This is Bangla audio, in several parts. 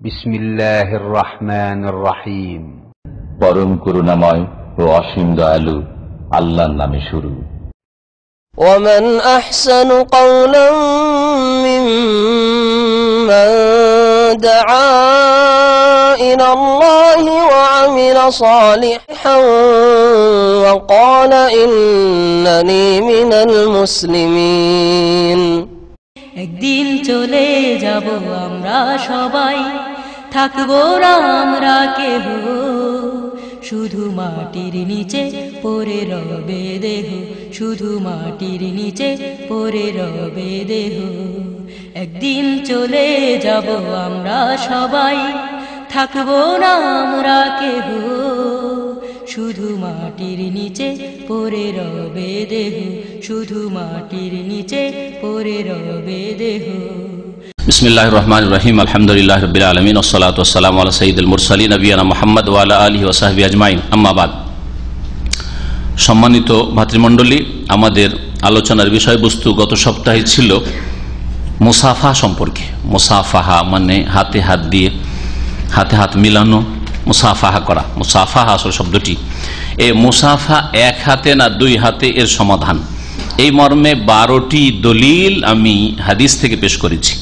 بسم الله الرحمن الرحيم পরম করুণাময় ও অসীম দয়ালু আল্লাহর নামে শুরু ومن أحسن قولا ممن دعا إلى الله وعمل صالحا وقال إنني من المسلمين একদিন চলে যাব আমরা সবাই থাকব আমরা কেহ শুধু মাটির নিচে পরে রবে দেহ, শুধু মাটির নিচে পরে রবে দেহ। একদিন চলে যাব আমরা সবাই, থাকব না আমরা কেহ শুধু মাটির নিচে পরে রবে দেহ, শুধু মাটির নিচে পরে রবে দেহ। বিসমিল্লাহ রহমান রহিম আলহামদুলিল্লাহ রবিল আলমিন ওসলাত ওসালাম আল্লাহ সঈদুল মুরসালী নবীনা মোহাম্মদ ওয়ালা আলী ওসাহাবি আজমাইন আম্মাবাদ সম্মানিত ভাতৃমণ্ডলী, আমাদের আলোচনার বিষয়বস্তু গত সপ্তাহে ছিল মুসাফা সম্পর্কে। মুসাফাহা মানে হাতে হাত দিয়ে, হাতে হাত মিলানো, মুসাফাহা করা। মুসাফাহা আসল শব্দটি। এই মুসাফা এক হাতে না দুই হাতে এর সমাধান। এই মর্মে বারোটি দলিল আমি হাদিস থেকে পেশ করেছি।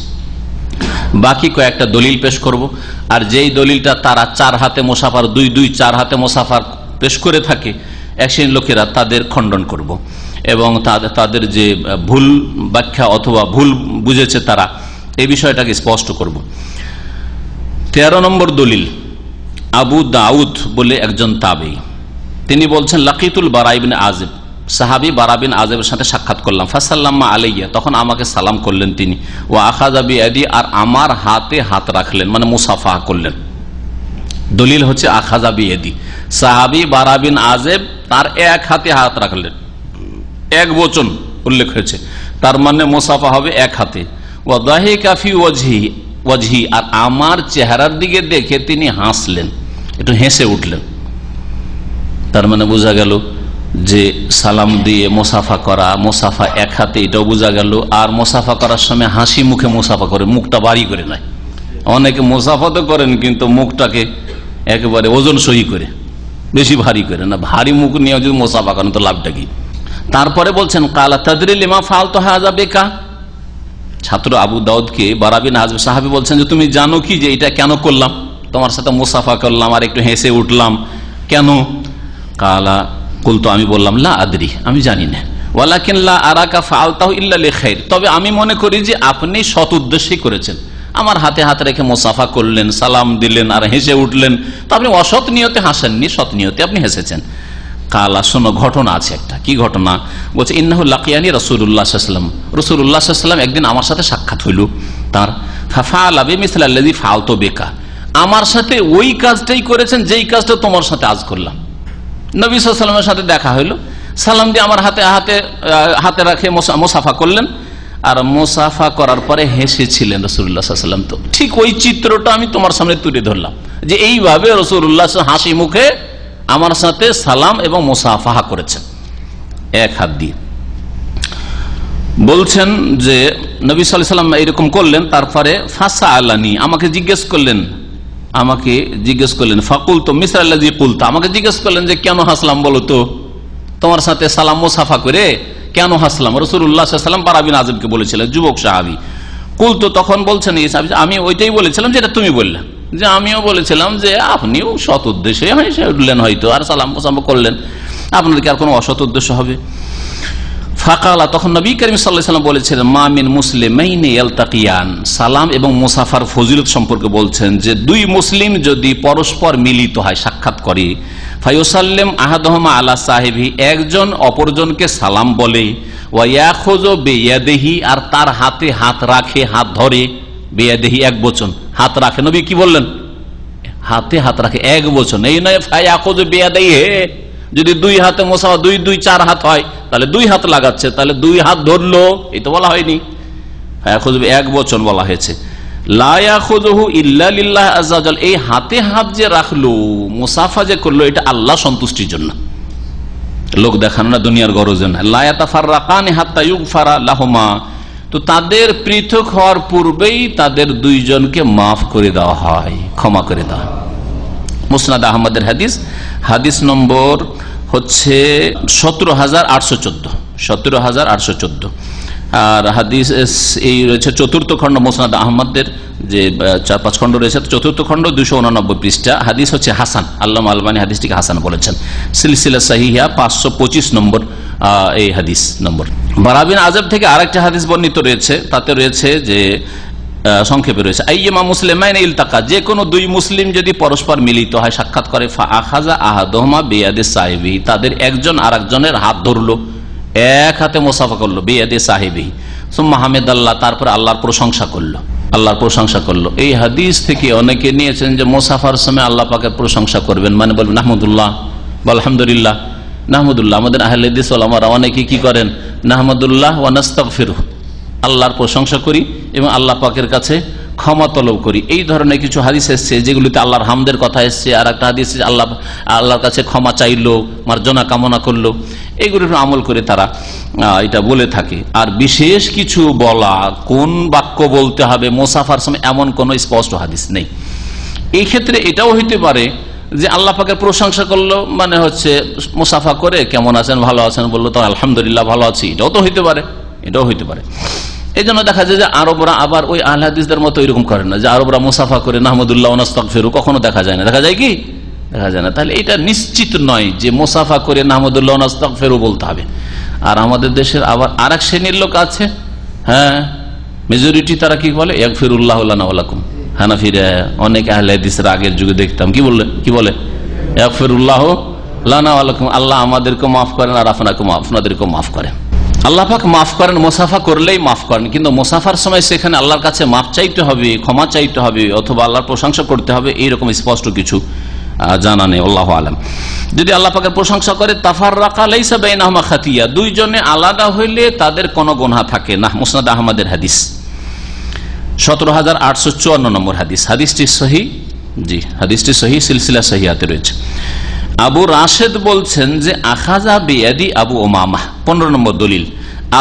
বাকি কয়েকটা দলিল পেশ করব। আর যেই দলিলটা তারা চার হাতে মোসাফার, দুই দুই চার হাতে মোসাফার পেশ করে থাকে এক শ্রেণির লোকেরা তাদের খণ্ডন করব। এবং তাদের যে ভুল ব্যাখ্যা অথবা ভুল বুঝেছে তারা এই বিষয়টাকে স্পষ্ট করব। তেরো নম্বর দলিল, আবু দাউদ বলে একজন তাবেই। তিনি বলছেন, লাকিতুল বারাইবিন আজেব সাহাবি বারাবিন আজেবের সাথে সাক্ষাৎ করলাম। ফাসাল্লাম্মা আলাইয়া, তখন আমাকে সালাম করলেন তিনি। ও আখাজাবি আদি আর আমার হাতে হাত রাখলেন মানে মুসাফা করলেন। দলিল হচ্ছে আখাজাবি এদি সাহাবি বারাবিন আজেব তার এক হাতে হাত রাখলেন। এক বচন উল্লেখ হয়েছে। তার মানে মুসাফা হবে এক হাতে। ও দাহি কাফি ওয়াজহি ওয়াজহি, আর আমার চেহারার দিকে দেখে তিনি হাসলেন। একটু হেসে উঠলেন। তার মানে বোঝা গেল যে সালাম দিয়ে মোসাফা করা, মোসাফা এক হাতে, এটাও বোঝা গেল। আর মোসাফা করার সময় হাসি মুখে মোসাফা করে, মুখটা বাড়ি করে নেয়। অনেকে মোসাফা তো করেন, কিন্তু মুখটাকে একেবারে ওজন সহি করে, বেশি ভারী করে না। ভারী মুখ নিয়ে যদি মোসাফা করেন, তো লাভটা কি? তারপরে বলছেন, কালা তাদরিল ইমা ফালতো হাজা বেকা? ছাত্র আবু দাউদকে বারাবিন আজম সাহাবি বলছেন যে, তুমি জানো কি যে এটা কেন করলাম? তোমার সাথে মুসাফা করলাম, আর একটু হেসে উঠলাম। কেন? কালা কুল তো আমি বললাম, লা আদরি, আমি জানি না। ওয়ালাকিন আরাকা ফালতাহ ইল্লা লেখাইর। তবে আমি মনে করি যে আপনি সৎ উদ্দেশ্যেই করেছেন। আমার হাতে হাত রেখে মোসাফা করলেন, সালাম দিলেন আর হেসে উঠলেন। তো আপনি অসৎ নিয়তে হাসেননি, সৎ নিয়তে আপনি হেসেছেন। কালা, শোনো, ঘটনা আছে একটা। কি ঘটনা? বলছে ইন্নাহুল্লাকিয়ানি রসুল্লাহাম রসুল্লাহাম একদিন আমার সাথে সাক্ষাৎ হইল। তার ফাফা আলাবে মিসাল্লাদি ফালতো বেকা। আমার সাথে ওই কাজটাই করেছেন, যেই কাজটা তোমার সাথে আজ করলাম। নবী সাল্লামের সাথে দেখা হইল। সালাম দিয়ে আমার হাতে হাতে হাতে রাখে মোসাফা করলেন। আর মোসাফা করার পরে হেসেছিলেন রসুল্লাহাম তো। ঠিক ওই চিত্রটা আমি তোমার সামনে তুলে ধরলাম। যে এইভাবে রসুল্লাহ হাসি মুখে আমার সাথে সালাম এবং মোসাফাহা করেছেন। এক হাত দিয়ে। বলছেন যে, নবী সাল্লাম এরকম করলেন, তারপরে ফাঁসা আল্লানি আমাকে জিজ্ঞেস করলেন আমাকে জিজ্ঞেস করলেন ফাকুল তো মিসর আল্লাহ কুলতা? আমাকে জিজ্ঞেস করলেন যে, কেন হাসলাম বলো তো? তোমার সাথে সালাম মোসাফা করে কেন হাসলাম? রসুল্লাহাম বারাবিন আজমকে বলেছিলেন, যুবক সাহাবি। কুল তো তখন বলছেন আমি ওইটাই বলেছিলাম যেটা তুমি বললে। যে আমিও বলেছিলাম যে, আপনিও সৎ উদ্দেশ্যে হেসে উঠলেন হয়তো, আর সালাম মোসাম্মা করলেন। আপনার কি আর কোনো অসৎ উদ্দেশ্য হবে? ফাকালা, তখন নবী করিম সাল্লাম বলেছিলেন মামিন মুসলিম সালাম এবং মুসাফার ফজিলত সম্পর্কে বলছেন যে, দুই মুসলিম যদি পরস্পর মিলিত হয়, সাক্ষাৎ করে ফাইসাল্লেম আহাদহমা আলা সাহেবি, একজন অপরজনকে সালাম বলে ওয়াখোজ বেয়াদেহি, আর তার হাতে হাত রাখে, হাত ধরে, বেয়াদেহি এক বচন, হাত রাখে। নবী কি বললেন? হাতে হাত রাখে এক বচন। এই নয় ফায়াখোজ বেয়াদেহি হে যদি দুই হাতে মশা দুই দুই, চার হাত হয়, তাহলে দুই হাত লাগাচ্ছে, তাহলে দুই হাত ধরলো, এই তো বলা হয়নি। এক বচন বলা হয়েছে। এই হাতে হাত যে রাখল, মুসাফা যে করল, এটা আল্লাহ সন্তুষ্টির জন্য। লোক দেখানো না দুনিয়ার গরজে না লায়াতাফার রাকানি হাত্তা লাহমা। তো তাদের পৃথক হওয়ার পূর্বেই তাদের দুইজনকে মাফ করে দেওয়া হয়, ক্ষমা করে দেওয়া মুসনাদ আহমদের হাদিস হাদিস নম্বর হচ্ছে সতেরো হাজার আটশো চোদ্দ, সতেরো হাজার আটশো চোদ্দ। আর হাদিস, এই রয়েছে চতুর্থ খণ্ড মোসনাদ আহমদের যে চার পাঁচ খণ্ড রয়েছে। চতুর্থ খণ্ড দুশো উনানব্বই পৃষ্ঠা। হাদিস হচ্ছে হাসান। আল্লাহ আলবানী হাদিসটিকে হাসান বলেছেন। সিলসিলা সাহিহা পাঁচশো পঁচিশ নম্বর এই হাদিস নম্বর। বারাবিন আজব থেকে আরেকটা হাদিস বর্ণিত রয়েছে। তাতে রয়েছে যে সংক্ষেপে রয়েছে। আইয়মা মুসলিমাইন ইলতাকা যে কোনো দুই মুসলিম যদি পরস্পর মিলিত হয়, সাক্ষাৎ করে আখাজা তাদের একজন আর একজনের হাত ধরলো, এক হাতে মোসাফা করল, বেয়াদে সাহেবি সুম্মা আল্লাহ তারপর আল্লাহর প্রশংসা করল, আল্লাহর প্রশংসা করল। এই হাদিস থেকে অনেকে নিয়েছেন যে মোসাফার সময় আল্লাহ পাকের প্রশংসা করবেন মানে বলবেন আহমদুল্লাহ বা আলহামদুলিল্লাহ, নাহমদুল্লাহ। আমাদের আহলেদিস ওলামারা অনেকে কি করেন? নাহমদুল্লাহ ওয়ানাস্তাগফিরু আল্লাহর প্রশংসা করি এবং আল্লাহ পাকের কাছে ক্ষমা তলব করি। এই ধরনের কিছু হাদিস এসছে যেগুলিতে আল্লাহর হামদের কথা এসছে আর একটা হাদিস আল্লাহ, আল্লাহর কাছে ক্ষমা চাইলো, মার্জনা কামনা করল। এইগুলির আমল করে তারা এটা বলে থাকে। আর বিশেষ কিছু বলা, কোন বাক্য বলতে হবে, মোসাফার সময় এমন কোনো স্পষ্ট হাদিস নেই। এই ক্ষেত্রে এটাও হইতে পারে যে আল্লাহ পাকের প্রশংসা করল মানে হচ্ছে মুসাফা করে, কেমন আছেন, ভালো আছেন, বলল, তো আলহামদুলিল্লাহ ভালো আছি। এটাও তো হইতে পারে। এটাও হইতে পারে। এই জন্য দেখা যায় যে আরবরা আবার ওই আহলাদিসদের মতো এরকম করে না, যে আরবরা মুসাফা করে নাহমদুল্লাহ ফেরু কখনো দেখা যায় না। দেখা যায় কি? দেখা যায় না। তাহলে এটা নিশ্চিত নয় যে মুসাফা করে নাহমদুল্লাহ ফেরু বলতে হবে। আর আমাদের দেশের আবার আর এক শ্রেণির লোক আছে হ্যাঁ মেজরিটি তারা কি বলে? এক ফিরুল্লাহ আলাকুম হানাফিরা, অনেক আহলাদিসের আগের যুগে দেখতাম। কি বললে? কি বলে? এক ফিরুল্লাহ আল্লাহ আমাদেরকে মাফ করেন আর আপনাকে আপনাদেরকে মাফ করেন। আল্লাহ পাক মাফ করেন, মোসাফা করলেই মাফ করেন, কিন্তু মোসাফার সময় সেখানে আল্লাহর কাছে মাফ চাইতে হবে, ক্ষমা চাইতে হবে, অথবা আল্লাহর প্রশংসা করতে হবে, এইরকম স্পষ্ট কিছু জানা নেই, আল্লাহ আলম। যদি আল্লাহ পাকের প্রশংসা করে তাফার রাখা লাইসা বেনাহমা খাতিয়া, দুইজনে আলাদা হইলে তাদের কোনো গোনা থাকে না, মুসনাদ আহমদের হাদিস। সতেরো হাজার আটশো চুয়ান্ন নম্বর হাদিস। হাদিসটি সহি? জি, হাদিসটি সহি, সিলসিলা সহিয়াতে রয়েছে। আবু রাশেদ বলছেন যে আখাজা বেয়াদি আবু ওমামা, পনেরো নম্বর দলিল।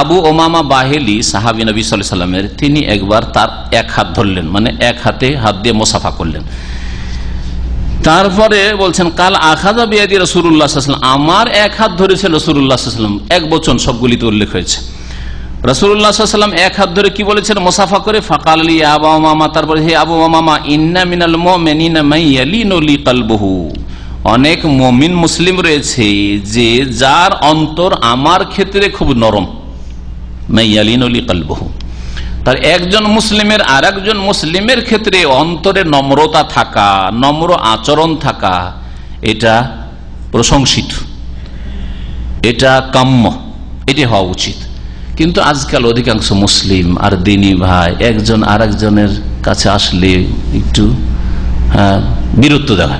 আবু ওমামা বাহেলি, সাহাবি নবী সাল্লামের, তিনি একবার তার এক হাত ধরলেন মানে এক হাতে হাত দিয়ে মোসাফা করলেন। তারপরে বলছেন, কাল আখাজা বিয়াদি রসুল্লাহাম আমার এক হাত ধরেছেন রসুল্লাহাম এক বচন সবগুলিতে উল্লেখ হয়েছে। রসুল্লাহাম এক হাত ধরে কি বলেছেন? মোসাফা করে, ফাকাল আবা মামা তারপরে, হে আবু মামা ইন্না মিনাল কালবহু। অনেক মমিন মুসলিম রয়েছে যে যার অন্তর আমার ক্ষেত্রে খুব নরম। কালবহু। তার একজন মুসলিমের আর একজন মুসলিমের ক্ষেত্রে অন্তরে নম্রতা থাকা, নম্র আচরণ থাকা, এটা প্রশংসিত। এটা কাম্য। এটি হওয়া উচিত। কিন্তু আজকাল অধিকাংশ মুসলিম আর দিনী ভাই একজন আর কাছে আসলে একটু হ্যাঁ বীরত্ব দেখা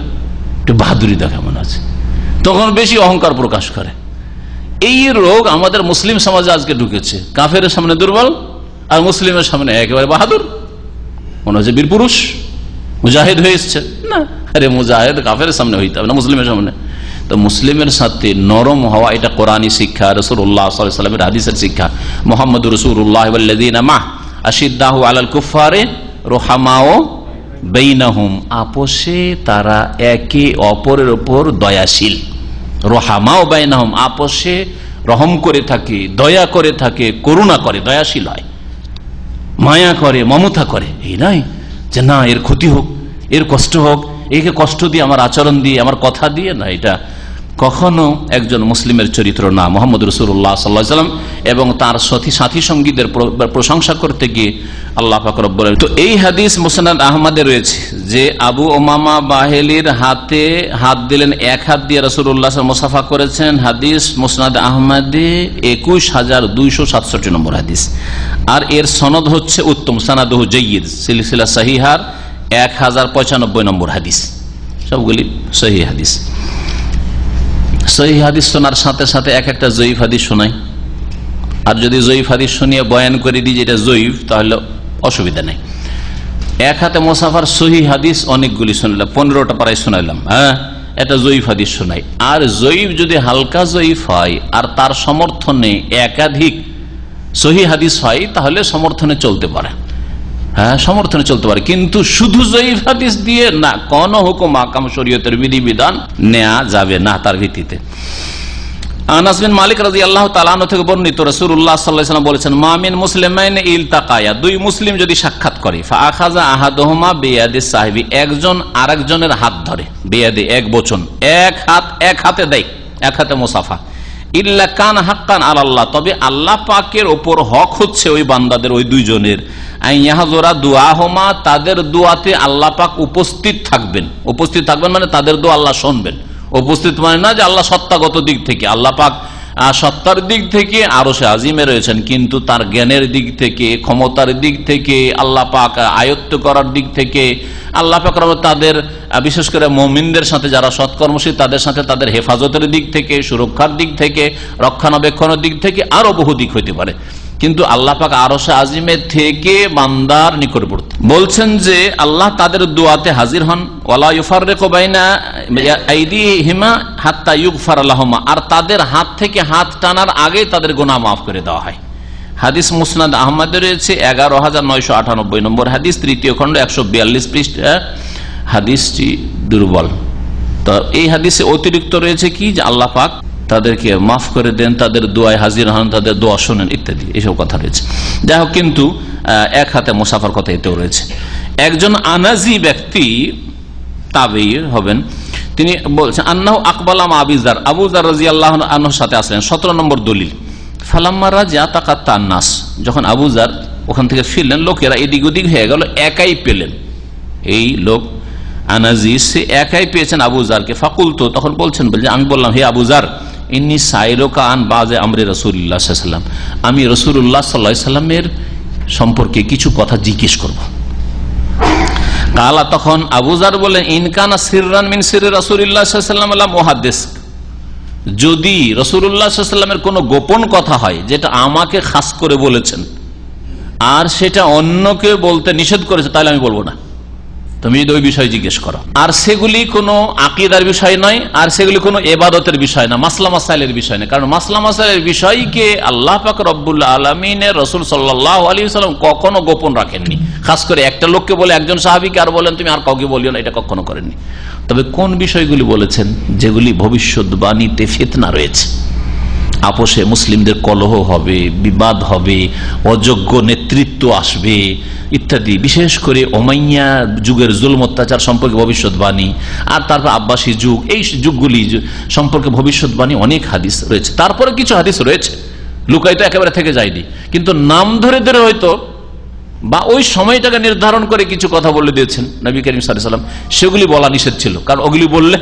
একটু বাহাদুরি দেখা মনে আছে তখন বেশি অহংকার প্রকাশ করে। এই রোগ আমাদের মুসলিম সমাজে আজকে ঢুকেছে। কাফের সামনে দুর্বল আর মুসলিমের সামনে একেবারে বাহাদুর। মনে হচ্ছে বীর পুরুষ। মুজাহিদ হয়ে এসছে না, আরে মুজাহিদ কাফের সামনে হইতে হবে না, মুসলিমের সামনে। তো মুসলিমের সাথে নরম হওয়া এটা কোরআনী শিক্ষা রসুল্লাহ হাদিসের শিক্ষা। মোহাম্মদ রসুল্লাহ মাহ আলাল কুফারে রোহামাও বেইনাহুম, আপোষে তারা একে অপরের ওপর দয়াশীল। রোহামাও বেইনাহুম, আপোষে রহম করে থাকে, দয়া করে থাকে, করুণা করে, দয়াশীল হয়। মায়া করে, মমতা করে, এই নয় যে না, এর ক্ষতি হোক, এর কষ্ট হোক, একে কষ্ট দিয়ে, আমার আচরণ দিয়ে, আমার কথা দিয়ে, না, এটা কখনো একজন মুসলিমের চরিত্র না। মোহাম্মদ রসুল্লাহ সাল্লাম এবং তার সাথী সাথী সঙ্গীদের প্রশংসা করতে গিয়ে আল্লাহ ফাকর বলেন তো এই হাদিস মুসনাদ আহমদে রয়েছে যে আবু ওমামা বাহেলির হাতে হাত দিলেন, এক হাত দিয়ে রসুল্লাহ মুসাফা করেছেন। হাদিস মুসনাদ আহমদে একুশ হাজার দুইশো সাতষট্টি নম্বর হাদিস। আর এর সনদ হচ্ছে উত্তম, সানাদহ জয়ীদ সিলসিলা সাহিহার এক হাজার পঁচানব্বই নম্বর হাদিস। সবগুলি সহি হাদিস। সহি হাদিস শোনার সাথে সাথে এক একটা জয়ীফ হাদিস শোনাই। আর যদি জয়ীফ হাদিস শুনিয়ে বয়ান করে দিই যেটা জয়ীফ, তাহলে অসুবিধা নেই। এক হাতে মোসাফার সহি হাদিস অনেকগুলি শুনলাম, পনেরোটা পাড়ায় শোনাইলাম হ্যাঁ? এটা জয়ীফ হাদিস শোনাই। আর জয়ীফ যদি হালকা জয়ীফ হয়, আর তার সমর্থনে একাধিক সহি হাদিস হয়, তাহলে সমর্থনে চলতে পারে। হ্যাঁ সমর্থনে চলতে পারে। কিন্তু শুধু জয়ীফ হাদিস দিয়ে না, কোন হুকুম, আকাম, শরীয়তের বিধিবিধান নেওয়া যাবে না তার ভিত্তিতে। মালিক আল্লাহ থেকে বর্ণিত বলেছেন মামিন মুসলিমাইন ইল তাকায়া দুই মুসলিম যদি সাক্ষাৎ করে একজন আরেকজনের হাত ধরে এক এক হাত, এক হাতে এক হাতে মুসাফা। ইল্লা কান হাক্কান আল্লাহ তবে আল্লাহ পাকের ওপর হক হচ্ছে ওই বান্দাদের, ওই দুইজনের। ইয়াহাজোরা দুয়াহমা হোমা তাদের দুয়াতে আল্লাহ পাক উপস্থিত থাকবেন। উপস্থিত থাকবেন মানে তাদের দোয়া আল্লাহ শুনবেন। উপস্থিত মানে না যে আল্লাহ সত্তাগত দিক থেকে। আল্লাহ পাক সত্তার দিক থেকে আরও সে আজিমে রয়েছেন, কিন্তু তার জ্ঞানের দিক থেকে, ক্ষমতার দিক থেকে, আল্লাহ পাক আয়ত্ত করার দিক থেকে, আল্লাহ পাক তাদের বিশেষ করে মমিনদের সাথে যারা সৎকর্মশীল, তাদের সাথে তাদের হেফাজতের দিক থেকে, সুরক্ষার দিক থেকে, রক্ষণাবেক্ষণের দিক থেকে আরও বহু দিক হইতে পারে। কিন্তু আল্লাহ পাক আরশে আজিমের থেকে বান্দার নিকটবর্তী। বলছেন যে আল্লাহ তাদের দোয়াতে হাজির হন ইউফাররিকু বাইনা আইদিহিমা হাত্তা ইউগফার লাহুমা আর তাদের হাত থেকে হাত টানার আগে তাদের গোনা মাফ করে দেওয়া হয়। হাদিস মুসনাদ আহমদে রয়েছে এগারো হাজার নয়শো আটানব্বই নম্বর হাদিস, তৃতীয় খণ্ড একশো বিয়াল্লিশ পৃষ্ঠা। হাদিসটি দুর্বল। তো এই হাদিসে অতিরিক্ত রয়েছে কি? যে আল্লাহ পাক তাদেরকে মাফ করে দেন, তাদের দোয়ায় হাজির হন, তাদের দোয়া শোনেন ইত্যাদি এইসব কথা রয়েছে। যাই হোক, কিন্তু এক হাতে মুসাফার কথা এতেও রয়েছে। একজন আনাজি ব্যক্তি তাবেই হবেন, তিনি বলছেন, আন্নাহ আকবালাম আবিজার আবুজার রাজি আল্লাহ আনহর সাথে আসলেন সতেরো নম্বর দলিল ফালাম্মারা যা তাকাত নাস যখন আবুজার ওখান থেকে ফিরলেন, লোকেরা এদিক ওদিক হয়ে গেল, একাই পেলেন। এই লোক আনাজি, সে একাই পেয়েছেন আবুজারকে ফাকুল তো তখন বলছেন বলছে আমি বললাম, হে আবুজার ইন্নি সাইরোকা আন বাজে আমরে রসুল্লাহ আমি রসুল্লাহ সাল্লাহ সাল্লামের সম্পর্কে কিছু কথা জিজ্ঞেস করব। কালা তখন আবুজার বলেন ইনকানা সিরান মিন সির রসুল্লাহাম মহাদেশ যদি রসুল্লাহামের কোনো গোপন কথা হয়, যেটা আমাকে খাস করে বলেছেন, আর সেটা অন্যকে বলতে নিষেধ করেছে, তাহলে আমি বলব না। তুমি ওই বিষয় জিজ্ঞেস করো। আর সেগুলি কোনো আকিদার বিষয় নয়, আর সেগুলি কোনো এবাদতের বিষয় না, মাসলা মাসাইলের বিষয় না। কারণ মাসলা মাসাইলের বিষয়কে আল্লাহ পাক রব্বুল্লা আলমিনের রসুল সাল্লাহ আলী সাল্লাম কখনো গোপন রাখেননি। খাস করে একটা লোককে বলে একজন সাহাবিকে আর বলেন, তুমি আর কাউকে বলিও না, এটা কখনো করেননি। তবে কোন বিষয়গুলি বলেছেন, যেগুলি ভবিষ্যৎবাণীতে ফেতনা রয়েছে? আপোষে মুসলিমদের কলহ হবে, বিবাদ হবে, অযোগ্য নেতৃত্ব আসবে, ইত্যাদি। বিশেষ করে ওমাইয়া যুগের জুলম অত্যাচার সম্পর্কে ভবিষ্যৎবাণী, আর তারপর আব্বাসী যুগ, এই যুগগুলি সম্পর্কে ভবিষ্যৎবাণী অনেক হাদিস রয়েছে। তারপরে কিছু হাদিস রয়েছে লুকাই তো একেবারে থেকে যায়নি। কিন্তু নাম ধরে ধরে হয়তো বা ওই সময়টাকে নির্ধারণ করে কিছু কথা বলে দিয়েছেন নবী করিম সাল্লাম সেগুলি বলা নিষেধ ছিল। কারণ ওগুলি বললে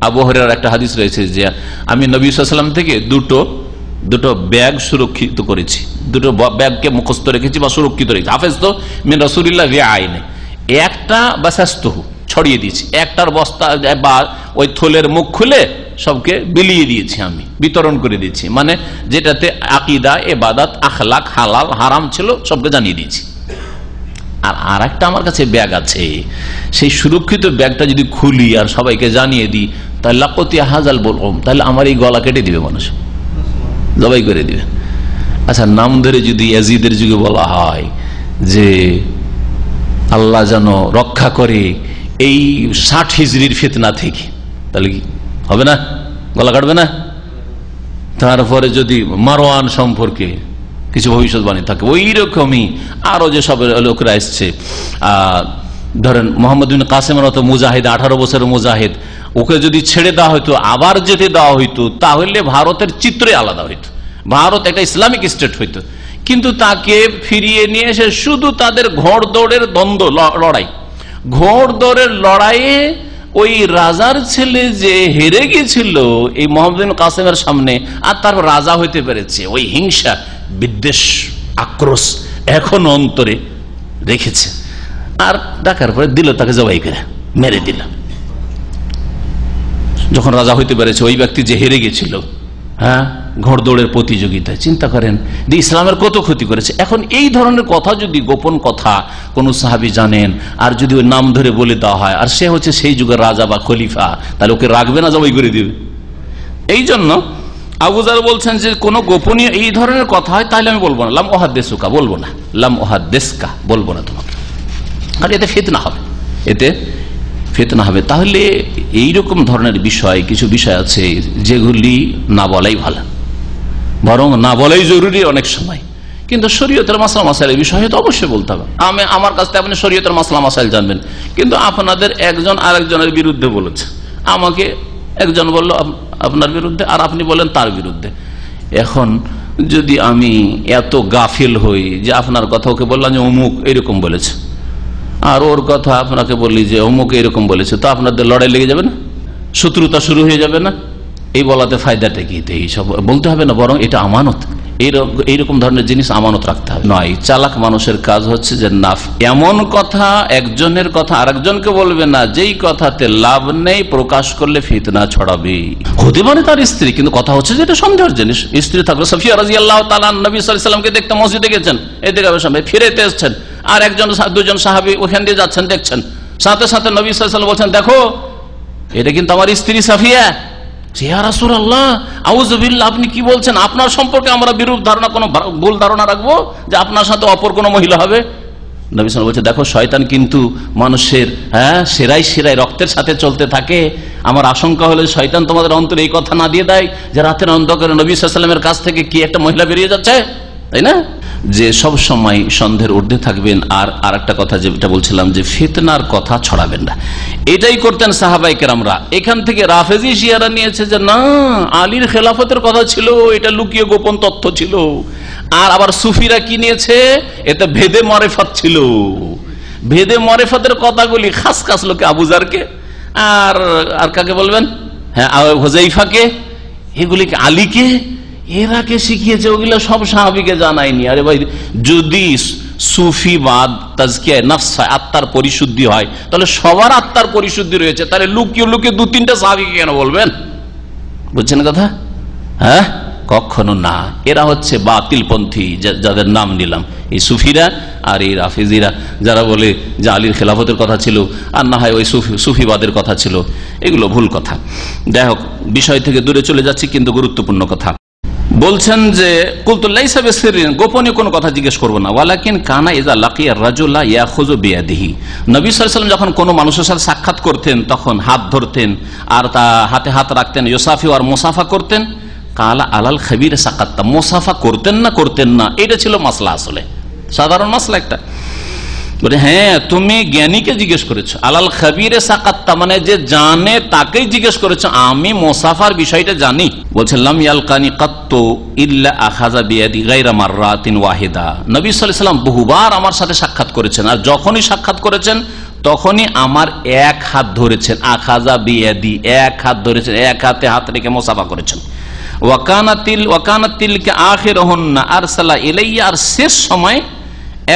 আবহাওয়ার একটা হাদিস রয়েছে যে আমি নবী সাল্লাম থেকে দুটো দুটো ব্যাগ সুরক্ষিত করেছি। দুটো ব্যাগকে মুখস্থ রেখেছি বা সুরক্ষিত রেখেছি। হাফেজ তো মিন রসুলিল্লাহ রে আইনে। একটা বা স্বাস্থ্যহু ছড়িয়ে দিয়েছি। একটার বস্তা বা ওই থলের মুখ খুলে সবকে বিলিয়ে দিয়েছি আমি, বিতরণ করে দিয়েছি। মানে যেটাতে আকিদা, এবাদাত, আখলাক, হালাল, হারাম ছিল, সবকে জানিয়ে দিয়েছি। আর আর একটা আমার কাছে ব্যাগ আছে। সেই সুরক্ষিত ব্যাগটা যদি খুলি আর সবাইকে জানিয়ে দিই, তাহলে লাপতি হাজাল বলম তাহলে আমার এই গলা কেটে দিবে মানুষ। জবাই করে দিবে। আচ্ছা নাম ধরে যদি ইয়াজিদের যুগে বলা হয় যে আল্লাহ যেন রক্ষা করে এই ষাট হিজড়ির ফেতনা থেকে, তাহলে কি হবে না? গলা কাটবে না? তারপরে যদি মারোয়ান সম্পর্কে কিছু ভবিষ্যৎবাণী থাকে। ওই রকমই আরও যে সব লোকরা এসছে ধরেন মোহাম্মদ বিন কাসেমের মতো মুজাহিদ, আঠারো বছরের মুজাহিদ, ওকে যদি ছেড়ে দেওয়া হইতো, আবার যেতে দেওয়া হইতো, তাহলে ভারতের চিত্রই আলাদা হইতো। ভারত একটা ইসলামিক স্টেট হইতো। কিন্তু তাকে ফিরিয়ে নিয়ে এসে শুধু তাদের ঘোড় দৌড়ের দ্বন্দ্ব লড়াই। ঘোড় দৌড়ের লড়াইয়ে ওই রাজার ছেলে যে হেরে গিয়েছিল, এই মোহাম্মদিন কাসেমের সামনে, আর তারপর রাজা হইতে পেরেছে। ওই হিংসা বিদ্বেষ, আক্রোশ এখন অন্তরে রেখেছে। আর ডাকার পরে দিল তাকে জবাই করে, মেরে দিল। যখন রাজা হইতে পেরেছে ওই ব্যক্তি যে হেরে গেছিল হ্যাঁ ঘোড়দৌড়ের প্রতিযোগিতায়, চিন্তা করেন যে ইসলামের কত ক্ষতি করেছে। এখন এই ধরনের কথা যদি, গোপন কথা কোন সাহাবি জানেন, আর যদি ওই নাম ধরে বলে দেওয়া হয়, আর সে হচ্ছে সেই যুগের রাজা বা খলিফা, তাহলে ওকে রাখবে না, জবাই করে দিবে। এই জন্য আবুজার বলছেন যে কোন গোপনীয় এই ধরনের কথা হয়, তাহলে আমি বলব না। লাম ওহাদ্দেসুকা বলব না। লাম ওহাদ্দেসকা বলব না তোমাকে। আর এতে ফিতনা হবে। এতে ফেতনা হবে। তাহলে এইরকম ধরনের বিষয়, কিছু বিষয় আছে যেগুলি না বলাই ভালো। বরং না বলাই জরুরি অনেক সময়। কিন্তু শরীয়তের মাসলা মাসাইল বিষয় তো অবশ্যই বলতে হবে। আমি, আমার কাছ থেকে আপনি শরীয়তের মাসলা মাসাইল জানবেন। কিন্তু আপনাদের একজন আরেকজনের বিরুদ্ধে বলেছে। আমাকে একজন বলল আপনার বিরুদ্ধে আর আপনি বলেন তার বিরুদ্ধে। এখন যদি আমি এত গাফিল হই যে আপনার কথা ওকে বললাম যে অমুক এরকম বলেছে, আর ওর কথা আপনাকে বললি যে অমুক এরকম বলেছে, তো আপনাদের লড়াই লেগে যাবে না? শত্রুতা শুরু হয়ে যাবে না? এই বলাতে ফায়দাটা কি? এই এইসব বলতে হবে না, বরং এটা আমানত। এইরকম ধরনের জিনিস আমানত রাখতে হবে। নয়, চালাক মানুষের কাজ হচ্ছে যে নাফ। এমন কথা একজনের কথা আরেকজনকে বলবে না, যেই কথাতে লাভ নেই প্রকাশ করলে ফিতনা ছড়াবে। হতে পারে তার স্ত্রী, কিন্তু কথা হচ্ছে যে এটা সন্দেহের জিনিস। স্ত্রী থাকলে সফিয়া রাজি আল্লাহ তালা নবী সাল্লামকে দেখতে মসজিদে গেছেন এদিকে সামনে ফিরেতে এসছেন। আর একজন দুজন সাহাবি ওখান দিয়ে যাচ্ছেন, দেখছেন। সাথে সাথে নবী সাল্লাম বলছেন, দেখো, এটা কিন্তু আমার স্ত্রী সাফিয়া। আল্লাহ আউজবিল্লা আপনি কি বলছেন? আপনার সম্পর্কে আমরা বিরূপ ধারণা, কোনো ভুল ধারণা রাখব যে আপনার সাথে অপর কোনো মহিলা হবে? নবী সাল্লাম বলছে, দেখো, শয়তান কিন্তু মানুষের হ্যাঁ সেরাই সেরাই রক্তের সাথে চলতে থাকে। আমার আশঙ্কা হলে শয়তান তোমাদের অন্তরে এই কথা না দিয়ে দেয় যে রাতের অন্ধকারে নবী সাল্লামের কাছ থেকে কি একটা মহিলা বেরিয়ে যাচ্ছে? তাই না? যে সব সময় সন্ধ্যের ঊর্ধ্বে থাকবেন, আর আর একটা কথা যেটা বলছিলাম যে ফিতনার কথা ছড়াবেন না। এটাই করতেন সাহাবাই কেরামরা। এখান থেকে রাফেজি শিয়ারা নিয়েছে যে, না, আলীর খেলাফতের কথা ছিল, এটা লুকিয়ে গোপন তথ্য ছিল। আর আবার সুফিরা কি নিয়েছে? এটা ভেদে মরেফত ছিল। ভেদে মরেফতের কথাগুলি খাস খাস লোকে আবুজারকে আর আর কাকে বলবেন? হ্যাঁ হোজাইফাকে? এগুলিকে আলীকে? এরাকে শিখিয়েছে? ওগুলো সব সাহাবিকে জানায়নি। আরে ভাই, যদি সুফিবাদ তাজকিয়া নফস আত্মার পরিশুদ্ধি হয়, তাহলে সবার আত্মার পরিশুদ্ধি রয়েছে। তাহলে লুকিয়ে লুকিয়ে দু তিনটা সাহাবিকে কেন বলবেন? বুঝছেন কথা? হ্যাঁ? কখনো না। এরা হচ্ছে বাতিলপন্থী যাদের নাম নিলাম। এই সুফিরা আর এই রাফিজিরা, যারা বলে যে আলীর খেলাফতের কথা ছিল, আর না হয় ওই সুফি সুফিবাদের কথা ছিল। এগুলো ভুল কথা। যাই হোক, বিষয় থেকে দূরে চলে যাচ্ছি, কিন্তু গুরুত্বপূর্ণ কথা। বলছেন যে কুলতুল্লাহ কোন কথা জিজ্ঞেস করব না। ওয়ালাকিন কানা ইজা লাকিয়া রাজুল্লাহ ইয়া খুজু বিয়াদিহি। নবী সাল্লাম যখন কোনো মানুষের সাথে সাক্ষাৎ করতেন, তখন হাত ধরতেন আর তা হাতে হাত রাখতেন, ইউসাফি আর মুসাফা করতেন। কালা আলাল খাবির সাকাত্তা, মুসাফা করতেন না করতেন না। এটা ছিল মাসলা আসলে। সাধারণ মাসলা একটা। বলে হ্যাঁ তুমি জ্ঞানীকে জিজ্ঞেস করেছ। আলাল খাবিরে সাকাত্তা মানে যে জানে তাকেই জিজ্ঞেস করেছ। আমি মোসাফার বিষয়টা জানি। বলছিলাম ওয়াহিদা। নবী বহুবার আমার সাথে সাক্ষাৎ করেছেন। আর যখনই সাক্ষাৎ করেছেন, তখনই আমার এক হাত ধরেছেন। আখাজা বিয়াদি, এক হাত ধরেছেন, এক হাতে হাত রেখে মোসাফা করেছেন। ওয়াকানাতিল ওয়াকানাতিলকে আখের হন্না আর সালা এলাইয়া আর শেষ সময়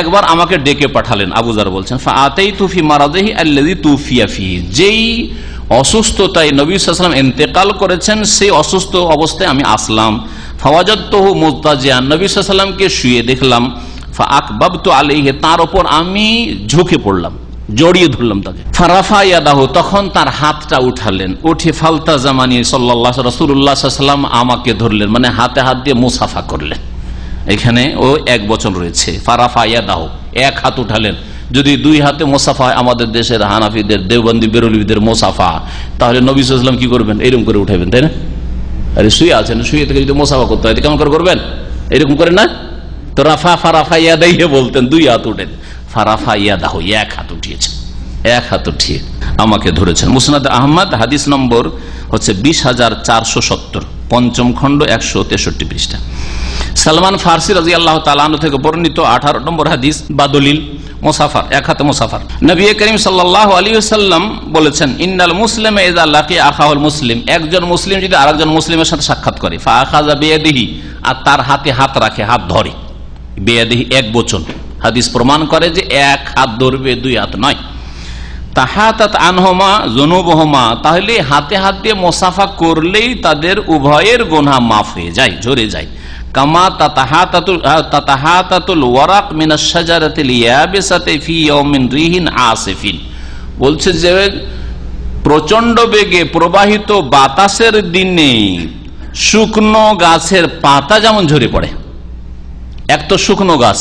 একবার আমাকে ডেকে পাঠালেন আবুজার বলছেন আতেই তুফি মারাদেহি তুফিয়াফি যেই অসুস্থতায় নবী সাল্লাম এন্তেকাল করেছেন, সেই অসুস্থ অবস্থায় আমি আসলাম। ফওয়াজতহু মুস্তাজিয়ান নবী সাল্লামকে শুয়ে দেখলাম। ফা আকবাব তো আলিহে তার ওপর আমি ঝুঁকে পড়লাম, জড়িয়ে ধরলাম তাকে। ফারাফা ইয়াদাহ, তখন তার হাতটা উঠালেন, উঠে ফালতা জামানি সাল্লাহ রসুল্লাহ সাল্লাম আমাকে ধরলেন মানে হাতে হাত দিয়ে মুসাফা করলেন। এখানে ও এক বচন রয়েছে ফারাফা ইয়াদাহ এক হাত উঠালেন। যদি দুই হাতে মোসাফা হয় আমাদের দেশের হানাফিদের, দেওবন্দি, বেরলিদের মোসাফা, তাহলে নবী কি করবেন? এরকম করে উঠাবেন, তাই না? আরে শুয়ে আছেন, শুয়ে থেকে যদি মোসাফা করতে হয় কেমন করে করবেন? এরকম করে না? তো রাফা ফারাফা ইয়াদাইহে বলতেন, দুই হাত উঠেন। ফারাফা ইয়াদাহ এক হাত উঠিয়েছেন, এক হাত উঠিয়ে আমাকে ধরেছেন। মুসনাদ আহমদ, হাদিস নম্বর হচ্ছে বিশ হাজার চারশো সত্তর, পঞ্চম খণ্ড একশো তেষট্টি পৃষ্ঠা। সালমান ফার্সি রাজি আল্লাহ তালানু থেকে বর্ণিত আঠারো নম্বর হাদিস বা দলিল, মোসাফার, এক হাতে মোসাফার। নবী করিম সাল্লাহ আলী সাল্লাম বলেছেন, ইন্নাল মুসলিম এজা লাকি আখাউল মুসলিম। একজন মুসলিম যদি আরেকজন মুসলিমের সাথে সাক্ষাৎ করে, ফা আখাজা বেয়াদিহি, আর তার হাতে হাত রাখে, হাত ধরে, বেয়াদিহি এক বচন। হাদিস প্রমাণ করে যে এক হাত ধরবে, দুই হাত নয়। তাহাতাত আনহমা জনুবহমা তাহলে হাতে হাত দিয়ে মোসাফা করলেই তাদের উভয়ের গোনা মাফ হয়ে যায়, ঝরে যায়। কামা তাতাহাতাতুল ফি বলছে যে প্রচণ্ড বেগে প্রবাহিত বাতাসের দিনে শুকনো গাছের পাতা যেমন ঝরে পড়ে, এক তো শুকনো গাছ,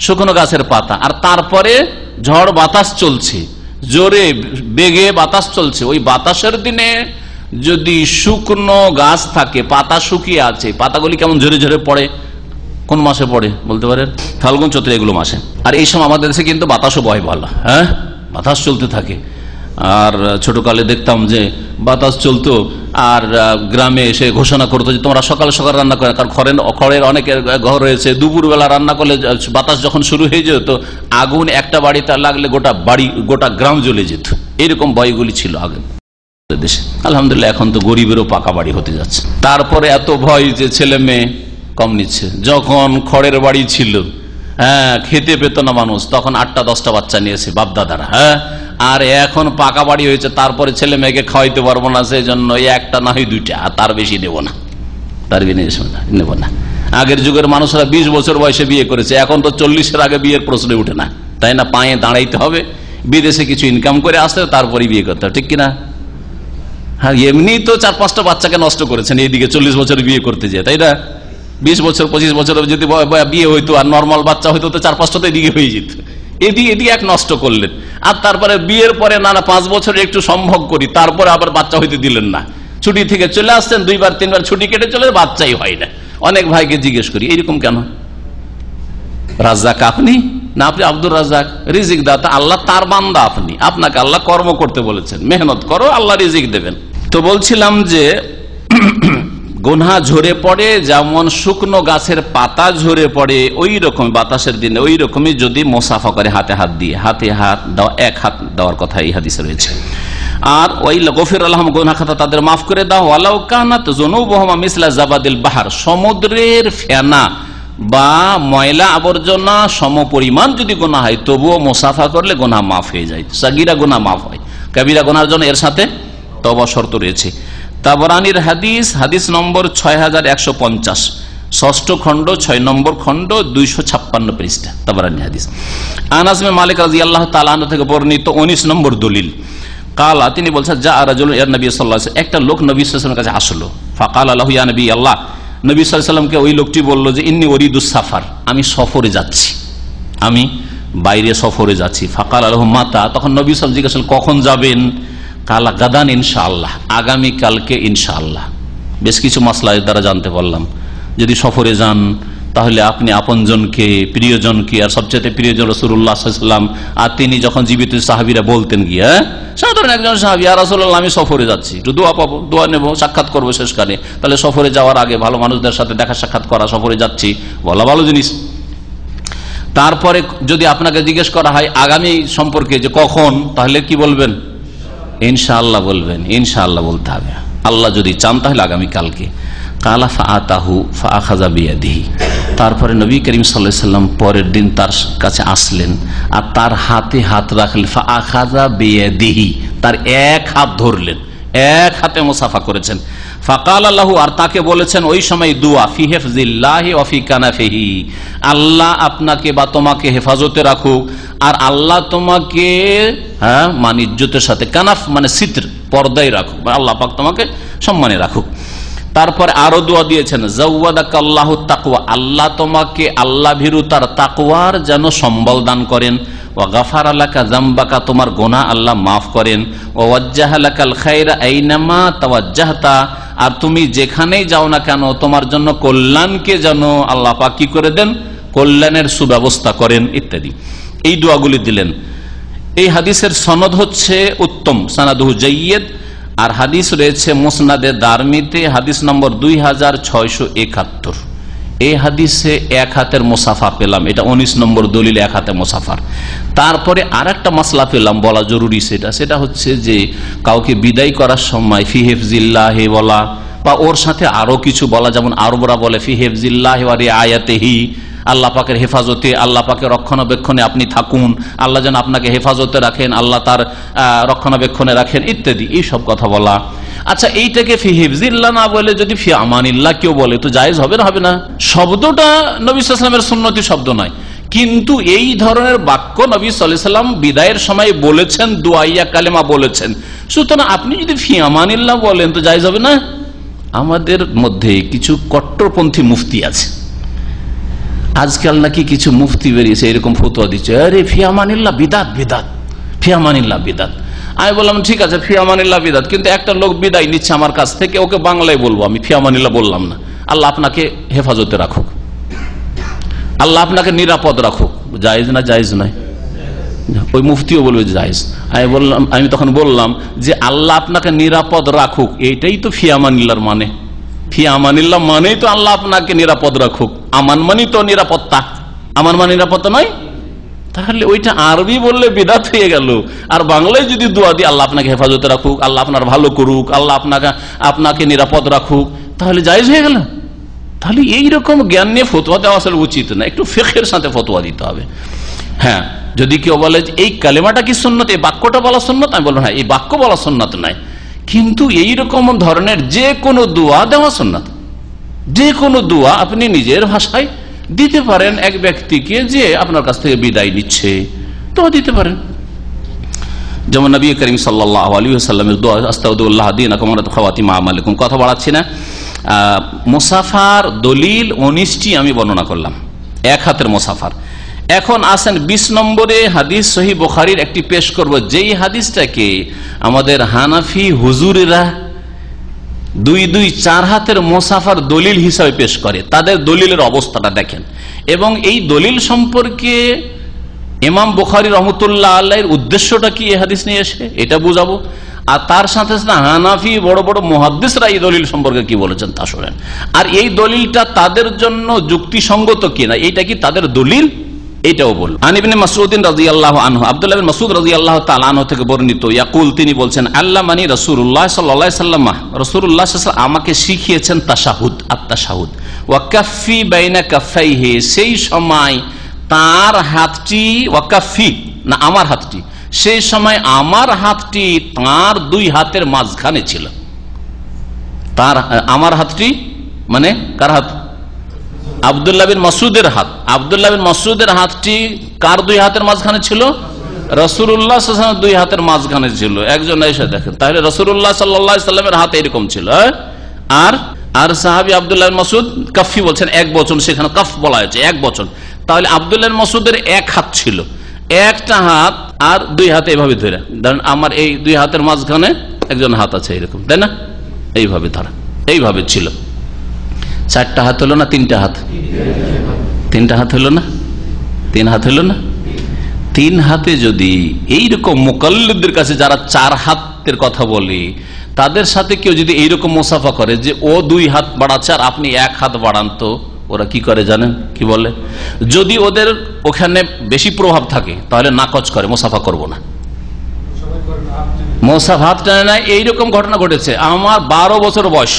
শুকনো গাছের পাতা, আর তারপরে ঝড় বাতাস চলছে, জোরে বেগে বাতাস চলছে, ওই বাতাসের দিনে যদি শুকনো গাছ থাকে, পাতা শুকিয়ে আছে, পাতাগুলি কেমন ঝরে ঝরে পড়ে? কোন মাসে পড়ে বলতে পারেন? ফাল্গুন চৈত্র এগুলো মাসে। আর এই সময় আমাদের দেশে কিন্তু বাতাসও বয় ভালো হ্যাঁ? বাতাস চলতে থাকে। আর ছোটকালে দেখতাম যে বাতাস চলতো, আর গ্রামে এসে ঘোষণা করতো যে তোমরা সকাল সকাল রান্না করে, কারণ খড়ের খড়ের অনেকের ঘর রয়েছে, দুপুরবেলা রান্না করলে বাতাস যখন শুরু হয়ে যেত, আগুন একটা বাড়িতে লাগলে গোটা বাড়ি, গোটা গ্রাম জ্বলে যেত। এরকম বয়গুলি ছিল আগে। দেশে। আলহামদুলিল্লাহ, এখন তো গরিবেরও পাকা বাড়ি হতে যাচ্ছে। তারপরে এত ভয় যে ছেলে মেয়ে কম নিচ্ছে। যখন খড়ের বাড়ি ছিল হ্যাঁ খেতে পেত না মানুষ, তখন আটটা, দশটা বাচ্চা নিয়েছে, বাপদাদারা হ্যাঁ? আর এখন পাকা বাড়ি হয়েছে, তারপরে ছেলে মেয়েকে খাওয়াইতে পারব না সেই জন্য একটা না হয় দুইটা, আর তার বেশি দেবো না। তার বেশি নেব না। আগের যুগের মানুষরা বিশ বছর বয়সে বিয়ে করেছে, এখন তো চল্লিশের আগে বিয়ের প্রশ্নে উঠে না। তাই না, পায়ে দাঁড়াইতে হবে, বিদেশে কিছু ইনকাম করে আসতে তারপরে বিয়ে করতে হবে, ঠিক কিনা? হ্যাঁ এমনি তো চার পাঁচটা বাচ্চাকে নষ্ট করেছেন, এইদিকে চল্লিশ বছর বিয়ে করতে যায়, তাই না? বিশ বছর, পঁচিশ বছর যদি বয়- হইতো আর নর্মাল বাচ্চা হইতো, তো চার পাঁচটা তো এদিকে হয়ে যেত। এদিকে এদিকে এক নষ্ট করলেন। আর তারপরে বিয়ের পরে না না, পাঁচ বছর একটু সম্ভব করি, তারপরে আবার বাচ্চা হইতে দিলেন না। ছুটি থেকে চলে আসছেন, দুইবার, তিনবার ছুটি কেটে চলে বাচ্চাই হয় না। অনেক ভাইকে জিজ্ঞেস করি, এইরকম কেন? রাজ্জাক আপনি? না, আপনি আব্দুর রাজ্জাক, রিজিক দাতা, আল্লাহ তার বান্দা আপনি। আপনাকে আল্লাহ কর্ম করতে বলেছেন। মেহনত করো, আল্লাহ রিজিক দেবেন। তো বলছিলাম যে গোনা ঝরে পড়ে, যেমন শুকনো গাছের পাতা ঝরে পড়ে ওই রকম বাতাসের দিনে ওই রকমই যদি মোসাফা করে হাতে হাত দিয়ে, হাতে হাত দেওয়া এক হাত দেওয়ার কথা এই হাদিসে রয়েছে। আর ওই গফির আলহাম গোনা খাতা তাদের মাফ করে দাও আলাউ কানাত জনুবহমা মিসলা জাবাদিল বাহার, সমুদ্রের ফেনা বা ময়লা আবর্জনা সম পরিমাণ যদি গোনা হয়, তবুও মোসাফা করলে গোনা মাফ হয়ে যায়। সাগিরা গোনা মাফ হয়। কাবিরা গোনার জন্য এর সাথে তবা শর্ত রয়েছে। তাবরানির হাদিস হাদিস নম্বর ছয় হাজার একশো পঞ্চাশ। ষষ্ঠ খণ্ড, ছয় নম্বর খণ্ড, দুইশো ছাপ্পান্ন পৃষ্ঠা, তাবরানি হাদিস। মালিক রাজি আল্লাহ থেকে বর্ণিত উনিশ নম্বর দলিল। কালা, তিনি বলছেন যা রাজুল ইয়ার নবী সাল্লাহ একটা লোক নবী সাল্লামের কাছে আসলো। ফাকাল আল্লাহ ইয়া নবী আল্লাহ। নবী সাল্লামকে ওই লোকটি বলল যে, ইন্নি ওরিদুস সাফার, আমি সফরে যাচ্ছি। আমি বাইরে সফরে যাচ্ছি। ফাকাল আলহ মাতা? তখন নবী সাল জিজ্ঞাসা কখন যাবেন? কালা গাদান ইনশাআল্লাহ, আগামী কালকে ইনশাআল্লাহ। বেশ কিছু মাসলা এর দ্বারা জানতে পারলাম। যদি সফরে যান, তাহলে আপনি আপনজনকে, প্রিয়জনকে, আর সবচেয়ে প্রিয়জন রসুল্লাহ সাল্লাম আর তিনি যখন জীবিত সাহাবিরা বলতেন গিয়ে হ্যাঁ? সাধারণ একজন সাহাবি আর রসুল্লাহ আমি সফরে যাচ্ছি, একটু দোয়া পাবো, দোয়া নেব, সাক্ষাৎ করব শেষকালে। তাহলে সফরে যাওয়ার আগে ভালো মানুষদের সাথে দেখা সাক্ষাৎ করা, সফরে যাচ্ছি, বলা ভালো জিনিস। তারপরে যদি আপনাকে জিজ্ঞেস করা হয়, আগামী সম্পর্কে যে কখন, তাহলে কি বলবেন? ইনশাআল্লাহ বলবেন, ইনশাআল্লাহ বলতে হবে। আল্লাহ যদি চান তাহলে আগামীকালকে কালা ফা আতাহু ফা আখাজা বিয়াদিহি। তারপরে নবী করিম সাল্লাহ সাল্লাম পরের দিন তার কাছে আসলেন আর তার হাতে হাত রাখলেন ফা আখাজা বিয়াদিহি। তার এক হাত ধরলেন, এক হাতে মুসাফা করেছেন। ফাকাল আল্লাহু, আর তাকে বলেছেন, ওই সময় দুয়া, ফি হেফজিল্লাহি ওয়াফি কানাফিহি। আল্লাহ আপনাকে বা তোমাকে হেফাজতে রাখুক, আর আল্লাহ তোমাকে হ্যাঁ মানে ইজ্জতের সাথে, কানাফ মানে সিত্র, পর্দায় রাখুক, বা আল্লাহ পাক তোমাকে সম্মানে রাখুক। তারপর আরও দোয়া দিয়েছেন জৌয়াদাক আল্লাহ তাকুয়া আল্লাহ তোমাকে আল্লাহ ভীরু তার তাকুয়ার যেন সম্বল দান করেন। ও গাফার আলাকা জাম্বাকা তোমার গোনা আল্লাহ মাফ করেন। ও ওয়াজ্জাহালাকাল খাইরা, আইনামা তাওয়াজ্জাহতা। আর তুমি যেখানেই যাও না কেন, তোমার জন্য কল্যাণকে যেন আল্লাহ পাক কি করে দেন? কল্যাণের সুব্যবস্থা করেন, ইত্যাদি। এই দোয়াগুলি দিলেন। এই হাদিসের সনদ হচ্ছে উত্তম, সানাদুহু জৈয়দ আর হাদিস রয়েছে মোসনাদে দারমিতে, হাদিস নম্বর দুই হাজার ছয়শো একাত্তর। এই হাদিসে এক হাতের মোসাফা পেলাম। এটা উনিশ নম্বর দলিল এক হাতে মোসাফার। তারপরে আর একটা মশলা পেলাম, বলা জরুরি সেটা। সেটা হচ্ছে যে, কাউকে বিদায় করার সময় ফি ফিহেফজিল্লাহ বলা, বা ওর সাথে আরও কিছু বলা, যেমন আরবরা বলে, ফি ফিহেফজিল্লাহ আয়াতেহি আল্লাহ পাকের হেফাজতে, আল্লাহ পাকে রক্ষণাবেক্ষণে আপনি থাকুন, আল্লাহ যেন আপনাকে হেফাজতে রাখেন, আল্লাহ তার রক্ষণাবেক্ষণে রাখেন, ইত্যাদি। এই সব কথা বলা। আচ্ছা এইটাকে ফি হিফজিল্লা না বলে যদি ফি আমানিল্লাহ কেউ বলে, তো জায়েজ হবে না হবে না? শব্দটা নবী সুন্নতি শব্দ নয়। কিন্তু এই ধরনের বাক্য নবী সাল্লাম বিদায়ের সময় বলেছেন দুয়াইয়া কালেমা বলেছেন। সুতরাং আপনি যদি ফি আমানিল্লাহ বলেন, তো জায়েজ হবে না? আমাদের মধ্যে কিছু কট্টরপন্থী মুফতি আছে। আজকাল নাকি কিছু মুফতি বেরিয়েছে, এরকম ফতোয়া দিচ্ছে, আরে ফিয়ামানিল্লা বিদাত বিদাত ফিয়ামানিল্লা বিদাত। আমি বললাম, ঠিক আছে ফিয়ামানিল্লা বিদাত। কিন্তু একটা লোক বিদায় নিচ্ছে আমার কাছ থেকে, ওকে বাংলায় বলব। আমি ফিয়ামানিল্লা বললাম না। আল্লাহ আপনাকে হেফাজতে রাখুক। আল্লাহ আপনাকে নিরাপদ রাখুক। জায়েজ না জায়েজ নয়। ওই মুফতিও বলবে জায়েজ। আমি বললাম, আমি তখন বললাম যে, আল্লাহ আপনাকে নিরাপদ রাখুক। এইটাই তো ফিয়ামানিল্লার মানে। ফিয়ামানিল্লাহ মানেই তো আল্লাহ আপনাকে নিরাপদ রাখুক। আমান মানি তো নিরাপত্তা। আমার মানে নিরাপত্তা নয় তাহলে ওইটা আরবি বললে বিদাত হয়ে গেল। আর বাংলায় যদি দোয়া দিয়ে আল্লাহ আপনাকে হেফাজতে রাখুক, আল্লাহ আপনার ভালো করুক, আল্লাহ আপনাকে আপনাকে নিরাপদ রাখুক, তাহলে জায়েজ হয়ে গেল। তাহলে এইরকম জ্ঞান নিয়ে ফতোয়া দেওয়া আসলে উচিত না। একটু ফেকের সাথে ফতোয়া দিতে হবে। হ্যাঁ যদি কেউ বলে এই কালেমাটা কি সুন্নত, এই বাক্যটা বলা সুন্নত? আমি বলব হ্যাঁ এই বাক্য বলা সুন্নত নাই কিন্তু এই রকম ধরনের যে কোনো দোয়া দেওয়া সুন্নত। যে কোনো দোয়া আপনি নিজের ভাষায় দিতে পারেন এক ব্যক্তিকে যে আপনার কাছ থেকে বিদায় নিচ্ছে। তো দিতে পারেন। যেমন নবী করিম সাল্লাহ মা মালিকুম কথা বাড়াচ্ছি না। মুসাফার দলিল উনিশটি আমি বর্ণনা করলাম। এক হাতের মুসাফার। এখন আসেন বিশ নম্বরে হাদিস সহি বোখারির একটি পেশ করব। যেই হাদিসটাকে আমাদের হানাফি হুজুরেরা দুই দুই চার হাতের মোসাফার দলিল হিসাবে পেশ করে, তাদের দলিলের অবস্থাটা দেখেন। এবং এই দলিল সম্পর্কে ইমাম বুখারি রহমতুল্লাহ আল্লাহর উদ্দেশ্যটা কি এ হাদিস নিয়ে এসে? এটা বুঝাবো। আর তার সাথে সাথে হানাফি বড় বড় মহাদ্দেশরা এই দলিল সম্পর্কে কি বলেছেন তা শোনেন। আর এই দলিলটা তাদের জন্য যুক্তিসঙ্গত কিনা, এইটা কি তাদের দলিল? এইটাও বল আনিবিন মাসুদ্দিন রাজি আল্লাহ আনহু আব্দুল্লাহ মাসুদ রাজি আল্লাহ তালাহ থেকে বর্ণিত, ইয়াকুল তিনি বলছেন আল্লাহ মানি রসুল্লাহ সাল্লাহ সাল্লাম রসুল্লাহ আমাকে শিখিয়েছেন তাসাহুদ আত্মাসাহুদ ওয়াকাফি বাইনা কাফাই হে সেই সময় তার হাতটি ওয়াকাফি না, আমার হাতটি, সেই সময় আমার হাতটি তার দুই হাতের মাঝখানে ছিল। তার, আমার হাতটি মানে কার হাত? আবদুল্লাহ বিন মাসুদের হাত। আবদুল্লাহ বিন মাসুদের হাতটি কার দুই হাতের মাঝখানে ছিল? রসুল্লাহ দুই হাতের মাঝখানে ছিল। একজন এসে দেখেন। তাহলে রসুল্লাহ সাল্লামের হাত এরকম ছিল হ্যাঁ? আর আর সাহাবি আবদুল্লাহ মাসুদ কাফি বলছেন, এক বচন সেখানে কাফ বলা হয়েছে, এক বচন। তাহলে আবদুল্লাহ মাসুদের এক হাত ছিল। একটা হাত আর দুই হাতে এভাবে ধরে। ধরেন আমার এই দুই হাতের মাঝখানে একজন হাত আছে এরকম, তাই না? এইভাবে ধরা। এইভাবে ছিল। চারটা হাত হলো না তিনটা হাত? তিনটা হাত হলো না? তিন হাত হলো না? তিন হাতে যদি এইরকম মোকাল্লদের কাছে যারা চার হাতের কথা বলে, তাদের সাথে কেউ যদি এইরকম মুসাফা করে যে ও দুই হাত বাড়াচ্ছে আর আপনি এক হাত বাড়ান তো, ওরা কি করে জানেন? কি বলে? যদি ওদের ওখানে বেশি প্রভাব থাকে, তাহলে নাকচ করে, মুসাফা করব না। মোসাফ হাত টানে না এইরকম ঘটনা ঘটেছে। আমার বারো বছর বয়স।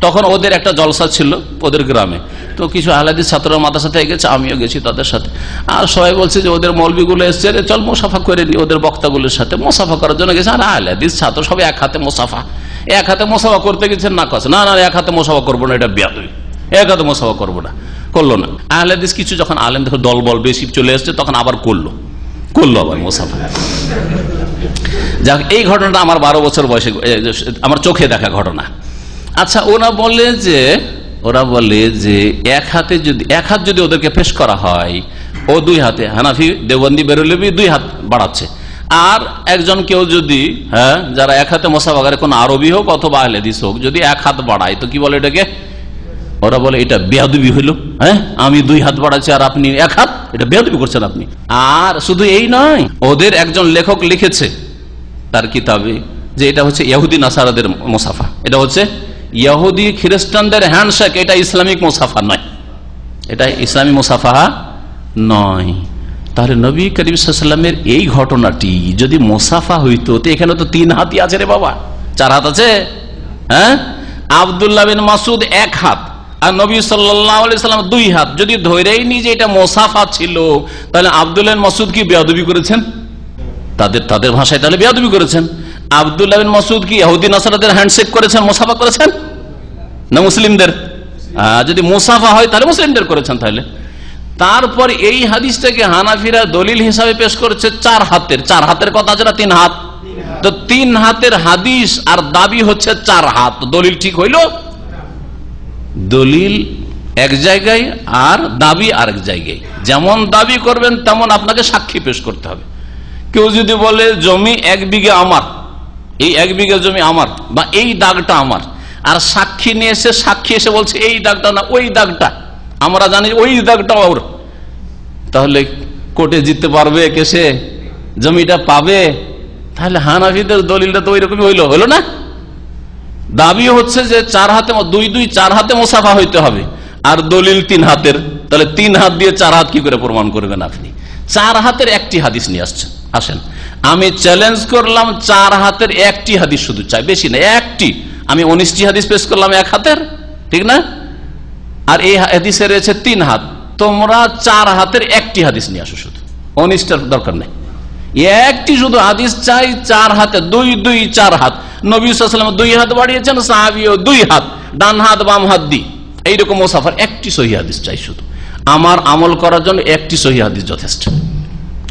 তখন ওদের একটা জলসা ছিল ওদের গ্রামে। তো কিছু আহলাদিস ছাত্ররা মাথার সাথে গেছে, আমিও গেছি তাদের সাথে। আর সবাই বলছে যে ওদের মৌলবিগুলো এসছে চল মোসাফা করে নি ওদের বক্তাগুলোর সাথে। মোসাফা করার জন্য গেছে। আর আহলাদিস ছাত্র সবাই এক হাতে মোসাফা। এক হাতে মোসাফা করতে গেছেন না কছে না না, এক হাতে মোসাফা করব না, এটা বিয়াদবি। এক হাতে মোসাফা করব না। করল না। আহলাদিস কিছু যখন আলেম দেখো দল বল বেশি চলে এসছে, তখন আবার করল। করল আবার মোসাফা। যাক, এই ঘটনাটা আমার বারো বছর বয়সে আমার চোখে দেখা ঘটনা। আচ্ছা ওরা বলে যে, ওরা বলে যে এক হাতে যদি, এক হাত যদি ওদেরকে পেশ করা হয়, ও দুই হাতে, হানাফি দেবন্দি বেরোলেবি দুই হাত বাড়াচ্ছে। আর একজন কেউ যদি হ্যাঁ যারা এক হাতে মশাবাগারে কোন আরবি হোক অথবা আহলেদিস হোক, যদি এক হাত বাড়ায়, তো কি বলে এটাকে? ওরা বলে, এটা বেয়াদবি হইল হ্যাঁ? আমি দুই হাত বাড়াচ্ছি আর আপনি এক হাত, এটা বেয়াদবি করছেন আপনি। আর শুধু এই নয়, ওদের একজন লেখক লিখেছে তার কিতাবে যে এটা হচ্ছে ইহুদি নাসারাদের মোসাফা। এটা হচ্ছে ইহুদি খ্রিস্টানদের হ্যান্ডশেক, এটা ইসলামিক মোসাফা নয়। এটা ইসলামী মোসাফা নয়। তাহলে নবী করিম সাল্লামের এই ঘটনাটি যদি মোসাফা হইতো, তো এখানে তো তিন হাতই আছে রে বাবা। চার হাত আছে? হ্যাঁ? আবদুল্লাহ বিন মাসুদ এক হাত, আর নবী সাল্লাম দুই হাত। যদি ধরেই নি যে এটা মোসাফা ছিল, তাহলে আবদুল্লাহ মাসুদ কি বেয়াদবি করেছেন? তাদের তাদের ভাষায় তাহলে বেয়াদবি করেছেন। আবদুল্লাহ বিন মাসুদ কি ইহুদি নাসারাদের হ্যান্ডশেক করেছেন, মোসাফা করেছেন? না মুসলিমদের? যদি মুসাফা হয় তাহলে মুসলিমদের করেছেন তাহলে। তারপর এই হাদিসটাকে হানাফিরা দলিল হিসাবে পেশ করেছে চার হাতের। চার হাতের কথা আছে না তিন হাত? তো তিন হাতের হাদিস আর দাবি হচ্ছে চার হাত। দলিল ঠিক হইল? দলিল এক জায়গায় আর দাবি আরেক জায়গায়। যেমন দাবি করবেন তেমন আপনাকে সাক্ষী পেশ করতে হবে। কেউ যদি বলে, জমি এক বিঘে আমার। এই এক বিঘা জমি আমার বা এই দাগটা আমার। আর সাক্ষী নিয়ে এসে সাক্ষী এসে বলছে, এই দাগটা না, ওই দাগটা। আমরা জানি ওই দাগটা ওর। তাহলে কোর্টে জিততে পারবে কেসে জমিটা পাবে? তাহলে হানাফিদের দলিলটা তো ওই রকমই হইল। হইল না? দাবি হচ্ছে যে চার হাতে দুই দুই, চার হাতে মোসাফা হইতে হবে। আর দলিল তিন হাতের। তাহলে তিন হাত দিয়ে চার হাত কি করে প্রমাণ করবেন আপনি? চার হাতের একটি হাদিস নিয়ে আসছেন। আসেন। আমি চ্যালেঞ্জ করলাম, চার হাতের একটি হাদিস শুধু চাই। বেশি না, একটি। আমি উনিশটি হাদিস পেশ করলাম এক হাতের, ঠিক না? আর এই হাদিসে রয়েছে তিন হাত। তোমরা চার হাতের একটি হাদিস নিয়ে আসো শুধু। উনিশটার দরকার নেই। একটি শুধু হাদিস চাই, চার হাতে, দুই দুই, চার হাত। নবী দুই হাত বাড়িয়েছেন, সাহাবিও দুই হাত। ডান হাত, বাম হাত দি। এইরকম ওসাফার একটি সহি হাদিস চাই শুধু। আমার আমল করার জন্য একটি সহি হাদিস যথেষ্ট।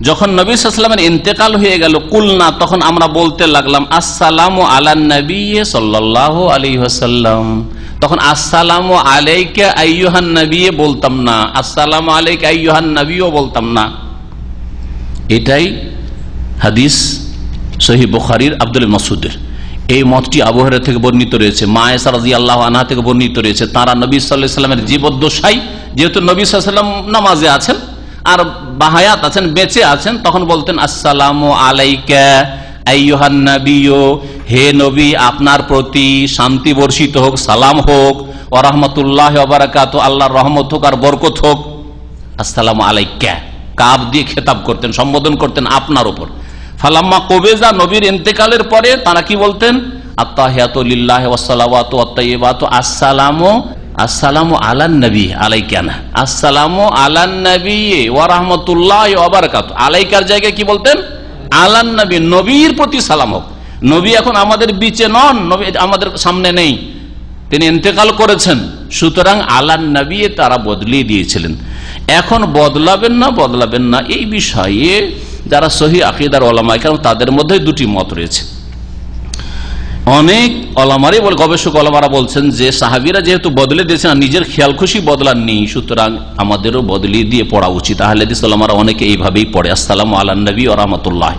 যখন নবী সাল্লামের ইন্তেকাল হয়ে গেল, কুলনা, তখন আমরা বলতে লাগলাম, আসসালাম আলান নবী সাল্লাহ আলী হাসাল্লাম তখন আসসালাম আলাইকে আইয়ুহান নবী বলতাম না, আসসালাম আলাইকে আইয়ুহান নবীও বলতাম না। এটাই হাদিস সহি বুখারির, আব্দুল মাসুদের। এই মতটি আবহাওয়া থেকে বর্ণিত রয়েছে মায়েসা রাজি আল্লাহ আনহা থেকে বর্ণিত রয়েছে। তারা নবী সাল্লাহ সাল্লামের জীবদ্দশাই যেহেতু নবী সাল্লাম নামাজে আছেন আর বাহায়াত আছেন, বেঁচে আছেন, তখন বলতেন, আসসালাম আলাইকা হে নবী, আপনার প্রতি শান্তি বর্ষিত হোক, সালাম হোক ও রহমতুল্লাহ বারাকাত, আল্লাহর রহমত হোক আর বরকত হোক। আসসালাম আলাইকা। কাব দিয়ে খেতাব করতেন, সম্বোধন করতেন আপনার উপর। ফালাম্মা কবেজা নবীর ইন্তেকালের পরে তারা কি বলতেন? আত্তাইবাত আসসালামু আসসালামু আলান নবী আলাইকানা আসসালামু আলান নবী ওয়া রাহমাতুল্লাহ ওয়া বারাকাতু। আলাইকার জায়গায় কি বলতেন? আলান নবী, নবীর প্রতি সালাম হোক। নবী এখন আমাদের বিচে নন, নবী আমাদের সামনে নেই। তিনি ইন্তেকাল করেছেন। সুতরাং আলান নবী তারা বদলিয়ে দিয়েছিলেন। এখন বদলাবেন না বদলাবেন না, এই বিষয়ে যারা সহি আকিদার ওলামায় কারণ তাদের মধ্যে দুটি মত রয়েছে। অনেক অলামারই বলে গবেষক অলামারা বলছেন যে সাহাবিরা যেহেতু বদলে দিয়েছেন নিজের খেয়াল খুশি বদলাননি সুতরাং আমাদেরও বদলি দিয়ে পড়া উচিত। আহলে দিসালামারা অনেকে এইভাবেই পড়ে, আসসালাম আল্লাহ নবী ও রহমতুল্লাহ।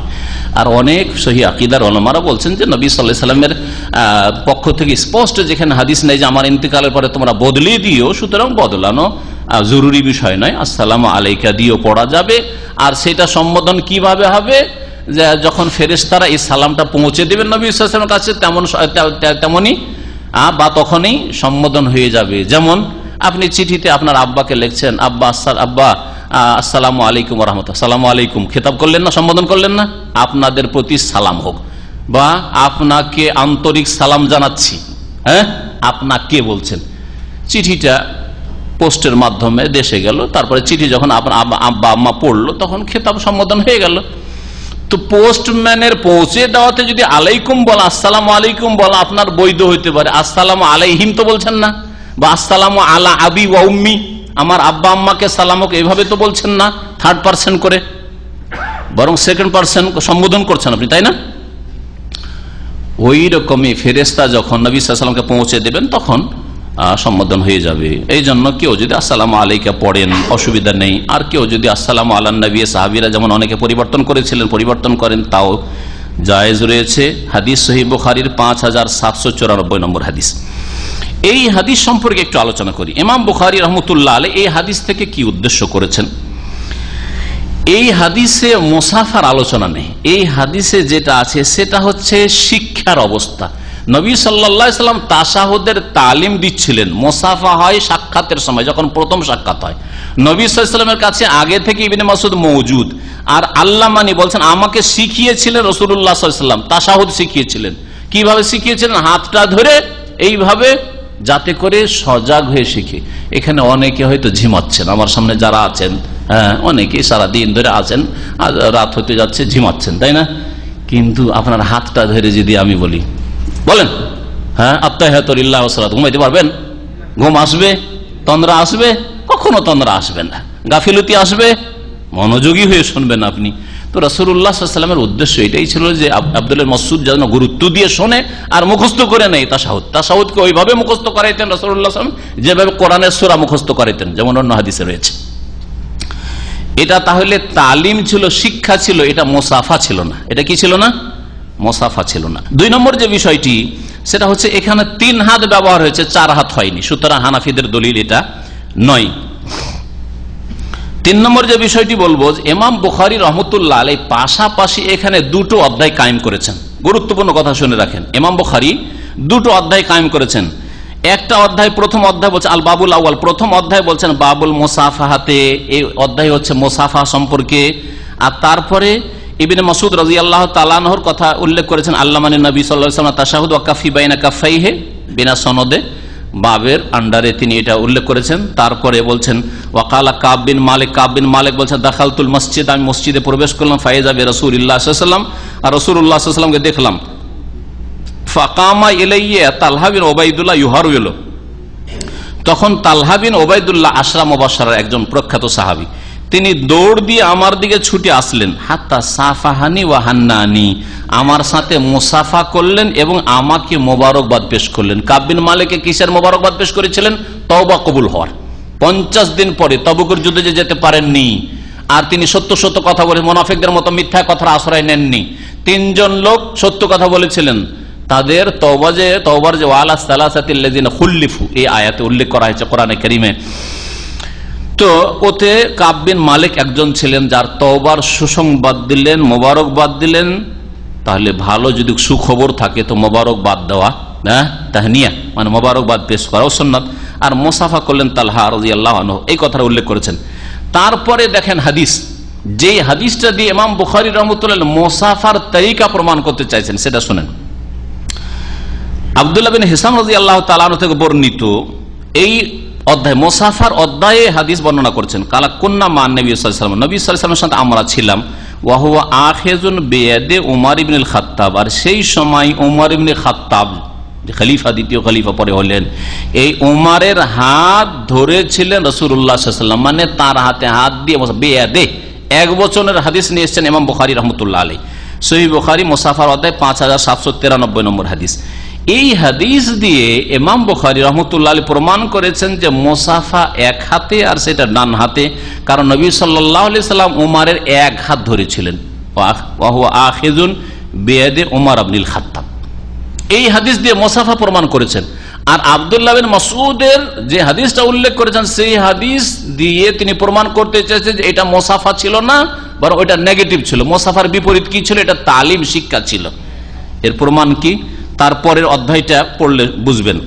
আর অনেক সহি আকিদার ওলামারা বলছেন যে নবী সাল্লাহ সাল্লামের পক্ষ থেকে স্পষ্ট যেখানে হাদিস নেই যে আমার ইন্তেকালের পরে তোমরা বদলে দিও, সুতরাং বদলানো জরুরি বিষয় নয়। আসসালাম আলাইকা দিয়েও পড়া যাবে। আর সেটা সম্বোধন কীভাবে হবে? যে যখন ফেরেশতারা এই সালামটা পৌঁছে দেবেন নবী ইসলামের কাছে, তেমন তেমনই বা তখনই সম্বোধন হয়ে যাবে। যেমন আপনি চিঠিতে আপনার আব্বাকে লিখছেন, আব্বা আসাল আব্বা আসসালামু আলাইকুম রহমত সালাম আলাইকুম। খেতাব করলেন না, সম্বোধন করলেন না? আপনাদের প্রতি সালাম হোক। বা আপনাকে আন্তরিক সালাম জানাচ্ছি। হ্যাঁ? আপনাকে বলছেন। চিঠিটা পোস্টের মাধ্যমে দেশে গেল, তারপরে চিঠি যখন আব্বা, আম্মা পড়ল, তখন খেতাব সম্বোধন হয়ে গেল। তো পোস্টম্যানের পৌঁছে দেওয়াতে যদি আলাইকুম বলা, আসসালাম আলাইকুম বলা, আপনার বৈধ হইতে পারে। আসসালাম আলাইহিম তো বলছেন না? বা আসসালাম আলা আবি ওয়াউম্মি আমার আব্বা আম্মাকে সালামক এভাবে তো বলছেন না থার্ড পার্সন করে। বরং সেকেন্ড পার্সন সম্বোধন করছেন আপনি, তাই না? ওই রকমই ফেরেস্তা যখন নবী সাল্লামকে পৌঁছে দেবেন, তখন সম্বোধন হয়ে যাবে। এই জন্য কেউ যদি আসসালাম আলাইকা পড়েন, অসুবিধা নেই। আর কেউ যদি আসসালাম আল্লাহ নবী, সাহাবিরা যেমন অনেকে পরিবর্তন করেছিলেন, পরিবর্তন করেন, তাও জায়েজ রয়েছে। হাদিস সহি বুখারির পাঁচ হাজার সাতশো চৌরানব্বই নম্বর হাদিস। এই হাদিস সম্পর্কে একটু আলোচনা করি। ইমাম বুখারি রহমতুল্লাহ আলী এই হাদিস থেকে কি উদ্দেশ্য করেছেন? এই হাদিসে মোসাফার আলোচনা নেই। এই হাদিসে যেটা আছে, সেটা হচ্ছে শিক্ষার অবস্থা। নবী সাল্লা সাল্লাম তাসাহুদের তালিম দিচ্ছিলেন। মোসাফা হয় সাক্ষাতের সময়, যখন প্রথম সাক্ষাৎ হয়। নবী সাল্লামের কাছে আগে থেকে ইবিন মাসুদ মৌজুদ আর আল্লাহ মানি বলছেন, আমাকে শিখিয়েছিলেন রসুল্লাহ সাল্লাম তাসাহুদ শিখিয়েছিলেন। কীভাবে শিখিয়েছিলেন? হাতটা ধরে এইভাবে যাতে করে সজাগ হয়ে শিখে। এখানে অনেকে হয়তো ঝিমাচ্ছেন, আমার সামনে যারা আছেন হ্যাঁ অনেকেই সারা দিন ধরে আছেন, আর রাত হতে যাচ্ছে, ঝিমাচ্ছেন, তাই না? কিন্তু আপনার হাতটা ধরে যদি আমি বলি বলেন হ্যাঁ আত্মাহাতুল্লাহ সালাত, ঘুমাইতে পারবেন? ঘুম আসবে, তন্দ্রা আসবে? কখনো তন্দ্রা আসবে না। গাফিলতি আসবে? মনোযোগী হয়ে শুনবেন আপনি। তো রসুল্লাহামের উদ্দেশ্য এটাই ছিল যে আব- আব্দুল্লাহ মসুদ যেন গুরুত্ব দিয়ে শোনে আর মুখস্থ করে নেই তাসাহুদ। তাসাহুদকে ওইভাবে মুখস্থ করাইতেন রসুল্লাহ যেভাবে কোরআনের সুরা মুখস্থ করাইতেন, যেমন অন্য হাদিসে রয়েছে। এটা তাহলে তালিম ছিল, শিক্ষা ছিল, এটা মোসাফা ছিল না। এটা কি ছিল না? মোসাফা ছিল না। দুই নম্বর যে বিষয়টি, সেটা হচ্ছে এখানে তিন হাত ব্যবহার হয়েছে, চার হাত হয়নি। সুতরাং হানাফিদের দলিল এটা নয়। তিন নম্বর যে বিষয়টি বলব এমাম বুখারি রহমতুল্লাহ আলাই পাশাপাশি এখানে দুটো অধ্যায় কায়েম করেছেন। গুরুত্বপূর্ণ কথা শুনে রাখেন। এমাম বুখারি দুটো অধ্যায় কায়েম করেছেন। একটা অধ্যায়, প্রথম অধ্যায় বলছে, আল বাবুল আউয়াল। প্রথম অধ্যায় বলছেন, বাবুল মোসাফাহাতে, এই অধ্যায় হচ্ছে মোসাফা সম্পর্কে। আর তারপরে ইবিন মসুদ রাজি আল্লাহ তালানহর কথা উল্লেখ করেছেন আল্লাহ মানে নবী সাল্লাহ তাসাহুদ ওয়াকাফি বাইনা কাফাইহে বিনা সনদে। বাবের আন্ডারে তিনি এটা উল্লেখ করেছেন। তারপরে বলছেন ওয়াকালা কাব বিন মালিক। কাব বিন মালিক বলছেন, দাখালতুল মসজিদ। আমি মসজিদে প্রবেশ করলাম, ফাইজ আবি রসুল সাল্লাম আর রসুল্লাহ সাল্লামকে দেখলাম। ফাকামা ইলাইয়া তালহা বিন ওবাইদুল্লাহ ইউহারু এলো। তখন তালহা বিন ওবায়দুল্লাহ আশরাম ওবাসার একজন প্রখ্যাত সাহাবি। তিনি দৌড় দিয়ে আমার দিকে ছুটে আসলেন। হাত্তা সাফাহানি ওয়া হান্নানি। আমার সাথে মুসাফা করলেন এবং আমাকে মোবারকবাদ পেশ করলেন। কাব্বিন মালিকে কিসের মোবারকবাদ পেশ করেছিলেন? তওবা কবুল হওয়ার। পঞ্চাশ দিন পরে তবুকের যুদ্ধে যে যেতে পারেননি। আর তিনি সত্য সত্য কথা বলে মোনাফিকদের মতো মিথ্যা কথার আশ্রয় নেননি। তিনজন লোক সত্য কথা বলেছিলেন। তাদের তওবা যে তওবার যে ওয়ালা সালাসাতিল্লাযিনা খুল্লিফু, এই আয়াতে উল্লেখ করা হয়েছে কোরআনে কারীমে। তো ওতে কাব্বিন মালিক একজন ছিলেন যার তওবার সুসংবাদ দিলেন মোবারকবাদ দিলেন। তাহলে ভালো যদি সুখবর থাকে তো মোবারকবাদ দেওয়া হ্যাঁ? তাহনিয়া মানে মোবারকবাদ পেশ করাও সন্ন্যত আর মোসাফা করলেন তালহা রাজি আল্লাহ এই কথাটা উল্লেখ করেছেন। তারপরে দেখেন হাদিস। যে হাদিসটা দিয়ে ইমাম বুখারি রহমতুল্লাহ মোসাফার তরিকা প্রমাণ করতে চাইছেন, সেটা শোনেন। আবদুল্লাহ বিন হিসাম রাজি আল্লাহ তালান থেকে বর্ণিত, এই অধ্যায় মোসাফার অধ্যায়ে হাদিস বর্ণনা করছেন। কালা কন্যা মান নবী সাল্লাম নবী সাল্লামের সাথে আমরা ছিলাম। ওয়াহুয়া আখেজুন বেয়াদে উমার ইবনুল খাত্তাব আর সেই সময় উমার ইবনে খাত্তাব খলিফা, দ্বিতীয় খলিফা পরে হলেন, এই উমারের হাত ধরেছিলেন রসুল্লাহ সাল্লাম মানে তার হাতে হাত দিয়ে বেয়াদে। এক বচনের হাদিস নিয়ে এসছেন ইমাম বুখারি রহমতুল্লাহ আলী সহি বুখারি মোসাফার অধ্যায় পাঁচ হাজার সাতশো তিরানব্বই নম্বর হাদিস। এই হাদিস দিয়ে এমাম বুখারি রহমতুল্লাহ প্রমাণ করেছেন যে মোসাফা এক হাতে আর সেটা ডান হাতে, কারণ নবী সাল্লাহ সাল্লাম উমারের এক হাত ধরেছিলেন। আখেজুন বেয়াদে উমার আবনিল খাত্তাব। এই হাদিস দিয়ে মোসাফা প্রমাণ করেছেন। আর আবদুল্লাহ মাসুদের যে হাদিসটা উল্লেখ করেছেন, সেই হাদিস দিয়ে তিনি প্রমাণ করতে চেয়েছেন যে এটা মোসাফা ছিল না, বরং ওইটা নেগেটিভ ছিল। মোসাফার বিপরীত কি ছিল? এটা তালিম শিক্ষা ছিল। এর প্রমাণ কি? তারপরের অধ্যায়টা পড়লে বুঝবেন।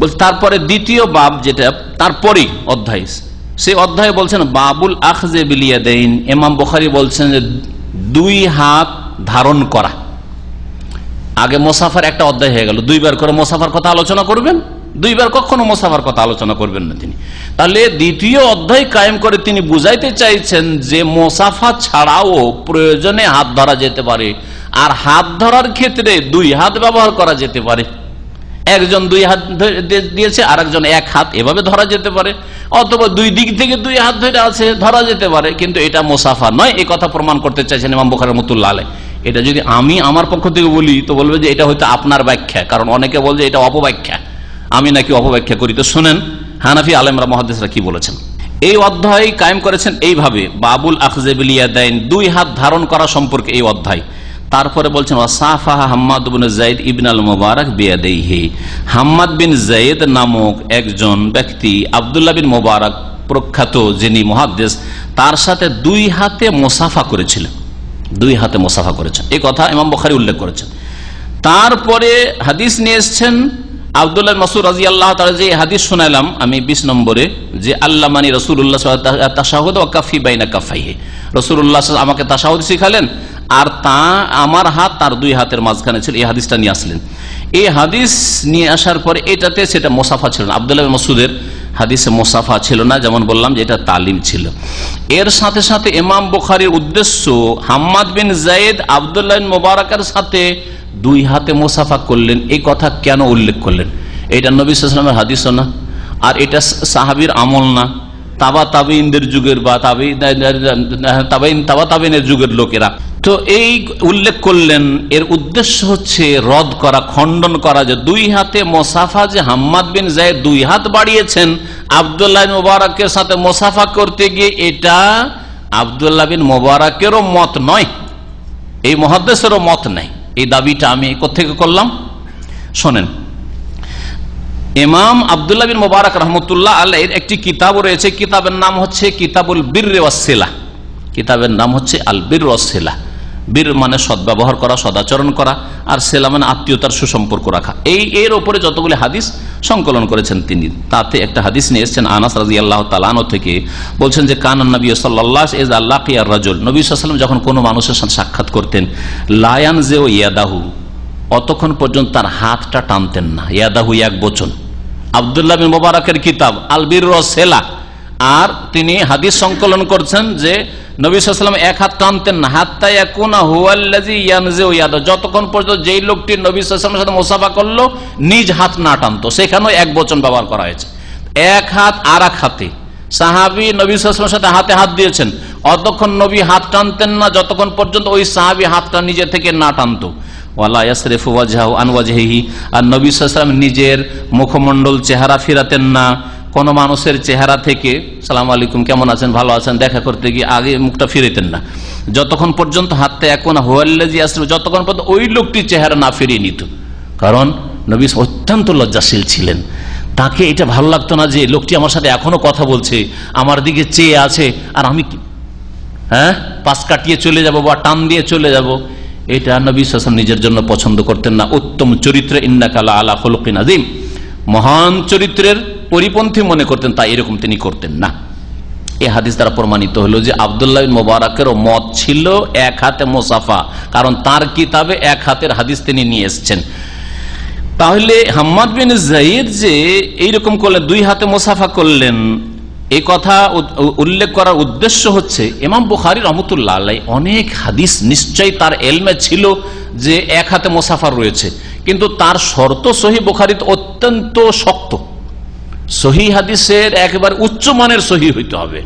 বলছে, তারপরে দ্বিতীয় বাব যেটা, তারপরেই অধ্যায়। সেই অধ্যায়ে বলছেন, বাবুল আখজে বিলিয়াদাইন। এমাম বখারি বলছেন যে, দুই হাত ধারণ করা। আগে মোসাফার একটা অধ্যায় হয়ে গেল, দুইবার করে মোসাফার কথা আলোচনা করবেন? দুইবার কখনো মোসাফার কথা আলোচনা করবেন না তিনি। তাহলে দ্বিতীয় অধ্যায় কায়েম করে তিনি বুঝাইতে চাইছেন যে, মোসাফা ছাড়াও প্রয়োজনে হাত ধরা যেতে পারে। আর হাত ধরার ক্ষেত্রে দুই হাত ব্যবহার করা যেতে পারে। একজন দুই হাত দিয়েছে আর একজন এক হাত এভাবে ধরা যেতে পারে। অথবা দুই দিক থেকে দুই হাত ধরে আছে, ধরা যেতে পারে, কিন্তু এটা মোসাফা নয়। এই কথা প্রমাণ করতে চাইছেন ইমাম বুখার রহমতুল্লাহ আলাই এটা যদি আমি আমার পক্ষ থেকে বলি, তো বলবে যে এটা হয়তো আপনার ব্যাখ্যা, কারণ অনেকে বলছে এটা অপব্যাখ্যা। আমি নাকি অপব্যাখ্যা করি। তো শোনেন, হানাফি আলমরা মহাদেশরা কি বলেছেন? এই অধ্যায় কায়েম করেছেন এইভাবে, বাবুল আখজেবিলিয়া দেন দুই হাত ধারণ করা সম্পর্কে এই অধ্যায়। তারপরে বলছেন, ওয়াসাফাহা হাম্মাদ বিন জাইদ ইবন হাম্মাদ বিন জাইদ নামক একজন ব্যক্তি, আবদুল্লাহ বিন মোবারক প্রখ্যাত যিনি মহাদ্দেশ তার সাথে দুই হাতে মোসাফা করেছিলেন। দুই হাতে মোসাফা করেছেন। এই কথা ইমাম বখারি উল্লেখ করেছেন। তারপরে হাদিস নিয়ে এসছেন আবদুল্লাহ মাসুর রাজি আল্লাহ যে হাদিস শোনালাম, আমি বিশ নম্বরে, যে আল্লাহ মানি রসুল্লাহ তাসাহুদ ও কাফি বাইনা কাফাইহে। রসুল্লাহ আমাকে তাসাহুদ শিখালেন আর তা আমার হাত তার দুই হাতের মাঝখানে ছিল, এই হাদিসটা নিয়ে আসলেন। এই হাদিস নিয়ে আসার পরে এটাতে সেটা মোসাফা ছিল না। আবদুল্লাহ মসুদের হাদিসে মোসাফা ছিল না, যেমন বললাম যে এটা তালিম ছিল। এর সাথে সাথে ইমাম বুখারির উদ্দেশ্য হাম্মাদ বিন জায়েদ আবদুল্লাহ মোবারকের সাথে দুই হাতে মোসাফা করলেন। এই কথা কেন উল্লেখ করলেন? এটা নবী সালামের হাদিসও না, আর এটা সাহাবির আমল না। তাবা তাবিনদের যুগের বা তাবাইন, তাবা তাবিনের যুগের লোকেরা। তো এই উল্লেখ করলেন, এর উদ্দেশ্য হচ্ছে রদ করা, খণ্ডন করা, যে দুই হাতে মোসাফা যে হাম্মাদ বিন জায়দ দুই হাত বাড়িয়েছেন, আবদুল্লাহ মোবারকের সাথে মোসাফা করতে গিয়ে এটা আবদুল্লাহ বিন মোবারকেরও মত নয়। এই মহাদ্দেশেরও মত নাই। এই দাবিটা আমি কোথেকে করলাম? শোনেন ইমাম আবদুল্লাহ বিন মোবারক রহমতুল্লাহ আল্লাহর একটি কিতাব রয়েছে। কিতাবের নাম হচ্ছে কিতাবুল বীর ওয়াসিলা কিতাবের নাম হচ্ছে আল বীর ওয়াসিলা বীর মানে সদ্ব্যবহার করা, সদাচরণ করা, আর সেলা মানে আত্মীয়তার সুসম্পর্ক রাখা। এই, এর ওপরে যতগুলি হাদিস সংকলন করেছেন তিনি, তাতে একটা হাদিস নিয়ে এসছেন আনাস রাজি আল্লাহ তালানো থেকে। বলছেন যে, কান নবী সাল্লাহ এজ আল্লাহ কিয়ার রাজুল। নবী সাল্লাম যখন কোনো মানুষের সাথে সাক্ষাৎ করতেন লায়ান জে ও ইয়াদাহু। অতক্ষণ পর্যন্ত তার হাতটা টানতেন না। ইয়াদাহু এক বচন। আবদুল্লাহ বিন মোবারকের কিতাব আলবির সেলা আর তিনি হাদিস সংকলন করছেন যে নবী সাল্লাম এক হাত টানতেন না। হাতটা যতক্ষণ পর্যন্ত যেই লোকটি নবী সাল্লামের সাথে মোসাফা করল, নিজ হাত না টানতো। সেখানেও এক বচন ব্যবহার করা হয়েছে। এক হাত আর এক হাতে। সাহাবি নবী সাল্লামের সাথে হাতে হাত দিয়েছেন। অতক্ষণ নবী হাত টানতেন না, যতক্ষণ পর্যন্ত ওই সাহাবি হাতটা নিজে থেকে না টানতো। আর নবী নিজের মুখমণ্ডল চেহারা ফিরাতেন না। কোন মানুষের চেহারা থেকে, সালাম আলাইকুম, কেমন আছেন? ভালো আছেন? দেখা করতে গিয়ে আগে মুখটা ফিরেতেন না। যতক্ষণ পর্যন্ত হাতটা এখন হোয়াল্লাজি আসলে, যতক্ষণ পর্যন্ত ওই লোকটি চেহারা না ফিরিয়ে নিত। কারণ নবী অত্যন্ত লজ্জাশীল ছিলেন। তাকে এটা ভালো লাগতো না যে, লোকটি আমার সাথে এখনও কথা বলছে, আমার দিকে চেয়ে আছে, আর আমি হ্যাঁ? পাশ কাটিয়ে চলে যাব বা টান দিয়ে চলে যাব। এটা নবী হাসান নিজের জন্য পছন্দ করতেন না। উত্তম চরিত্রে ইন্নাকালা আলা হলকিন আজিম মহান চরিত্রের পরিপন্থী মনে করতেন তা এরকম তিনি করতেন না। এ হাদিস দ্বারা প্রমাণিত হলো যে আবদুল্লাহ মোবারকেরও মত ছিল এক হাতে মোসাফা, কারণ তার কিতাবে এক হাতের হাদিস তিনি নিয়ে এসছেন। তাহলে হাম্মাদ বিন জাইদ যে এইরকম করলেন, দুই হাতে মোসাফা করলেন এই কথা উল্লেখ করার উদ্দেশ্য হচ্ছে, ইমাম বুখারি রহমতুল্লাহ আল্লাহ অনেক হাদিস নিশ্চয়ই তার এলমে ছিল যে এক হাতে মোসাফার রয়েছে। কিন্তু তার শর্ত সহি বুখারিত অত্যন্ত শক্ত। সহি হাদিসের একেবারে উচ্চমানের সহি হইতে হবে।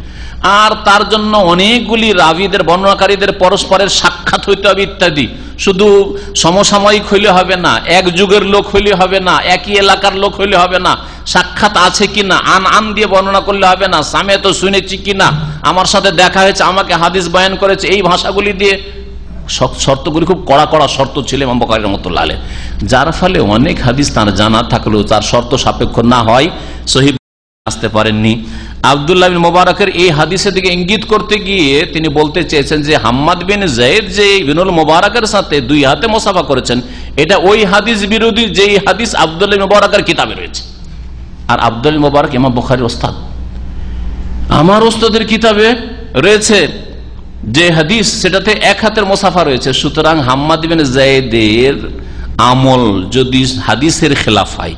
আর তার জন্য অনেকগুলি রাবিদের, বর্ণনাকারীদের পরস্পরের সাক্ষাৎ হইতে হবে ইত্যাদি। শুধু সমসাময়িক হইলে হবে না, এক যুগের লোক হইলে হবে না, একই এলাকার লোক হইলে হবে না, সাক্ষাৎ আছে কিনা, আন আন দিয়ে বর্ণনা করলে হবে না সামে তো শুনেছি কিনা, আমার সাথে দেখা হয়েছে, আমাকে হাদিস বয়ান করেছে, এই ভাষাগুলি দিয়ে শর্তগুলি খুব কড়া কড়া শর্ত ছিল ইমাম বকারের রহমতুল্লাহ আলে যার ফলে অনেক হাদিস তার জানা থাকলেও তার শর্ত সাপেক্ষ না হয় সহি আসতে পারেননি। আবদুল্লাহ বিন মোবারকের এই হাদিসের দিকে ইঙ্গিত করতে গিয়ে তিনি বলতে চেয়েছেন যে হাম্মাদ বিন জায়েদ যে বিনুল মোবারকের সাথে দুই হাতে মোসাফা করেছেন, এটা ওই হাদিস বিরোধী যেই হাদিস আবদুল্লাহ মোবারকের কিতাবে রয়েছে। আর আবদুল মোবারক ইমাম বখারির ওস্তাদ। আমার ওস্তাদের কিতাবে রয়েছে যে হাদিস, সেটাতে এক হাতের মোসাফা রয়েছে। সুতরাং হাম্মাদ জায়েদের আমল যদি হাদিসের খেলাফ হয়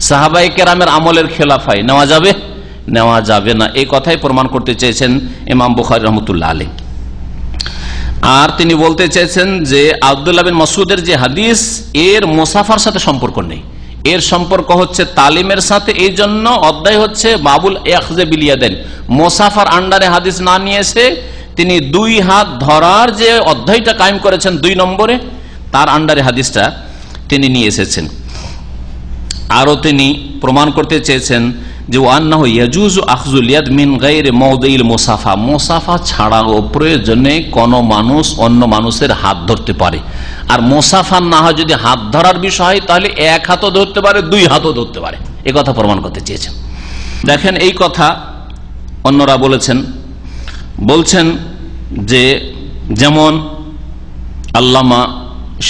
সাহাবাই কেরামের আমলের খেলাফ হয়, নেওয়া যাবে? নেওয়া যাবে না। এই কথাই প্রমাণ করতে চেয়েছেন ইমাম বুখারি রহমতুল্লাহ আলী আর তিনি বলতে চেয়েছেন যে আবদুল্লাহ বিন মসুদের যে হাদিস, এর মোসাফার সাথে সম্পর্ক নেই। এর সম্পর্ক হচ্ছে তালিমের সাথে, এই জন্য অধ্যায় হচ্ছে বাবুল একজে বিলিয়া দেন মোসাফার আন্ডারে হাদিস না নিয়ে এসে তিনি দুই হাত ধরার যে অধ্যায়টা কায়েম করেছেন দুই নম্বরে, তার আন্ডারে হাদিসটা তিনি নিয়ে এসেছেন। আরও তিনি প্রমাণ করতে চেয়েছেন যে ওয়ান্না ইয়াজুজ আখজুল ইয়াদ মিন গাইরে মৌদিল মোসাফা। মোসাফা ছাড়াও প্রয়োজনে কোনো মানুষ অন্য মানুষের হাত ধরতে পারে। আর মোসাফা না হয় যদি হাত ধরার বিষয় হয় তাহলে এক হাতও ধরতে পারে, দুই হাতও ধরতে পারে। এ কথা প্রমাণ করতে চেয়েছেন। দেখেন এই কথা অন্যরা বলেছেন বলছেন যে যেমন আল্লামা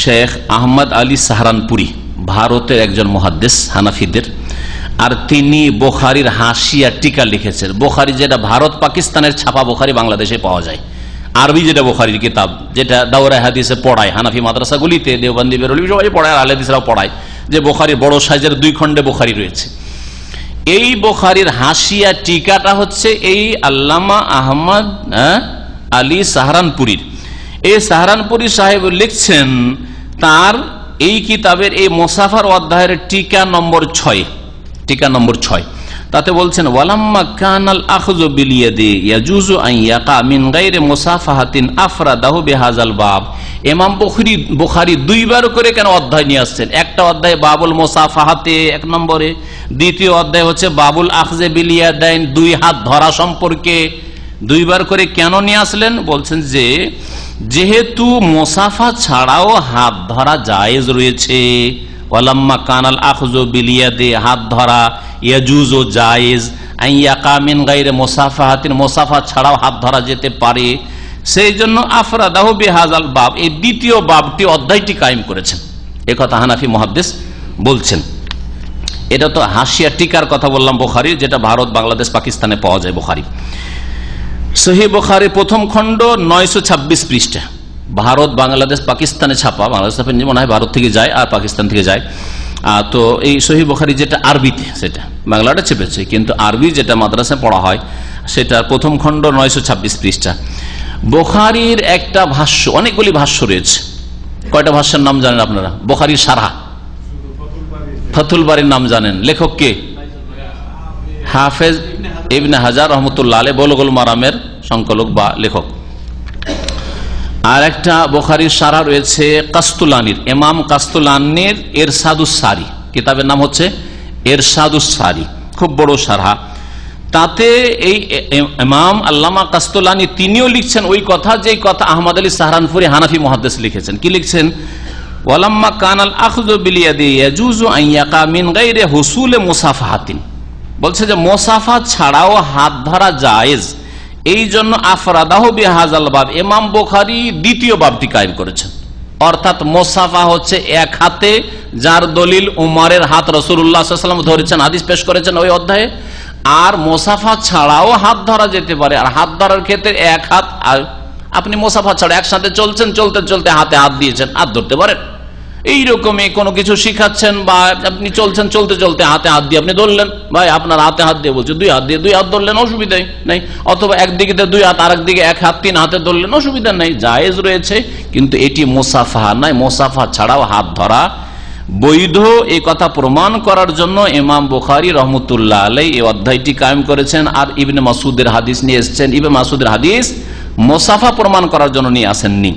শেখ আহমদ আলী সাহারানপুরি ভারতের একজন মহাদ্দেশ হানাফিদের, আর তিনি বোখারির হাসিয়া টিকা লিখেছেন। বোখারি যেটা ভারত পাকিস্তানের ছাপা বোখারি বাংলাদেশে পাওয়া যায়। আরবি যেটা বোখারির কিতাব, যেটা দাওরা হাদিসে পড়ায়, হানাফি মাদ্রাসাগুলিতে দেওবন্দি বেরোলি সবাই পড়ায়, আর আলহাদিসরাও পড়ায় যে বোখারির বড় সাইজের দুই খণ্ডে বোখারি রয়েছে। এই বোখারির হাসিয়া টিকাটা হচ্ছে এই আল্লামা আহমদ হ্যাঁ, আলী সাহারানপুরীর। এই সাহারানপুরী সাহেব লিখছেন তার এই কিতাবের এই মোসাফার অধ্যায়ের টিকা নম্বর ছয় টিকা নম্বর ছয়। তাতে বলছেন, ওয়ালাম্মা কানাল আখজু বিলিয়াদি ইয়াজুজু আন ইয়াকা মিন গায়রি মুসাফাহাতিন আফরাদাহু বিহাজাল বাব। ইমাম বুখারী বুখারী দুইবার করে কেন অধ্যায় নিয়ে আসছেন? একটা অধ্যায় বাবুল মুসাফাহাতে, এক নম্বরে। দ্বিতীয় অধ্যায় হচ্ছে, বাবুল আখজে বিলিয়াদাইন, দুই হাত ধরা সম্পর্কে। দুইবার করে কেন নিয়ে আসলেন? বলছেন যে, যেহেতু মোসাফা ছাড়াও হাত ধরা জায়েজ রয়েছে। ওয়ালাম্মা কানাল আখজো বিলিয়াদে, হাত ধরা ইয়াজুজ ও জায়েজ আইয়াকামিন গাইরে মোসাফা হাতিন মোসাফা ছাড়াও হাত ধরা যেতে পারে। সেই জন্য আফরাদাহ বেহাজাল বাব, এই দ্বিতীয় বাবটি অধ্যায়টি কায়েম করেছেন। এ কথা হানাফি মহাদ্দেশ বলছেন। এটা তো হাসিয়া টিকার কথা বললাম বোখারি, যেটা ভারত, বাংলাদেশ, পাকিস্তানে পাওয়া যায় বোখারি। সহি বোখারি প্রথম খণ্ড নয়শো ছাব্বিশ পৃষ্ঠা। ভারত, বাংলাদেশ, পাকিস্তানে ছাপা, বাংলাদেশ মনে হয় ভারত থেকে যায় আর পাকিস্তান থেকে যায়। তো এই সহি বোখারি যেটা আরবিতে সেটা। বাংলাটা চেপেছে, কিন্তু আরবি যেটা মাদ্রাসায় পড়া হয়, সেটার প্রথম খণ্ড নয়শো ছাব্বিশ পৃষ্ঠা। বোখারির একটা ভাষ্য, অনেকগুলি ভাষ্য রয়েছে। কয়টা ভাষ্যের নাম জানেন আপনারা? বোখারির সারা ফতুল বাড়ির নাম জানেন। লেখক কে? হাফেজ ইবনে হাজার রহমতুল্লাহ আলে বলগুল মারামের সংকলক বা লেখক। আর একটা বোখারির সারা রয়েছে কাস্তুলানির এমাম কাস্তুলানির এরসাদুস সারি। কিতাবের নাম হচ্ছে এরসাদুস সারি। খুব বড় সারা। তাতে এই এ- এ- ইমাম আল্লামা কাস্তুলানি তিনিও লিখছেন ওই কথা যে কথা আহমদ আলী সাহারানপুরি হানাফি মহাদ্দেশ লিখেছেন। কি লিখছেন? ওয়ালাম্মা কানাল আখজু বিলিয়াদি ইয়াজুজু আন ইয়াকা গায়রি হুসুলে মুসাফাহাতিন। বলছে যে মোসাফা ছাড়াও হাত ধরা জায়েজ। এই জন্য আফরাদাহ বিহাজাল বাব। ইমাম বুখারী দ্বিতীয় বাবটি কায়েম করেছেন। অর্থাৎ মোসাফা হচ্ছে এক হাতে, যার দলিল উমারের হাত রসুল্লাহাম ধরেছেন, হাদিস পেশ করেছেন ওই অধ্যায়ে। আর মোসাফা ছাড়াও হাত ধরা যেতে পারে, আর হাত ধরার ক্ষেত্রে এক হাত আপনি মোসাফা ছাড়া একসাথে চলছেন, চলতে চলতে হাতে হাত দিয়েছেন, হাত ধরতে পারেন। এইরকমই কোনো কিছু শিখাচ্ছেন বা আপনি চলছেন, চলতে চলতে হাতে হাত দিয়ে আপনি ধরলেন, ভাই আপনার হাতে হাত দিয়ে বলছে, দুই হাত দিয়ে, দুই হাত ধরলেন, অসুবিধাই নেই। অথবা একদিকে দুই হাত আর একদিকে এক হাত, তিন হাতে ধরলেন, অসুবিধা নেই, জায়েজ রয়েছে, কিন্তু এটি মোসাফা নয়। মোসাফা ছাড়াও হাত ধরা বৈধ এই কথা প্রমাণ করার জন্য ইমাম বুখারি রহমতুল্লাহ আলাই এই অধ্যায়টি কায়েম করেছেন। আর ইবনে মাসুদের হাদিস নিয়ে এসছেন। ইবনে মাসুদের হাদিস মোসাফা প্রমাণ করার জন্য নিয়ে আসেননি।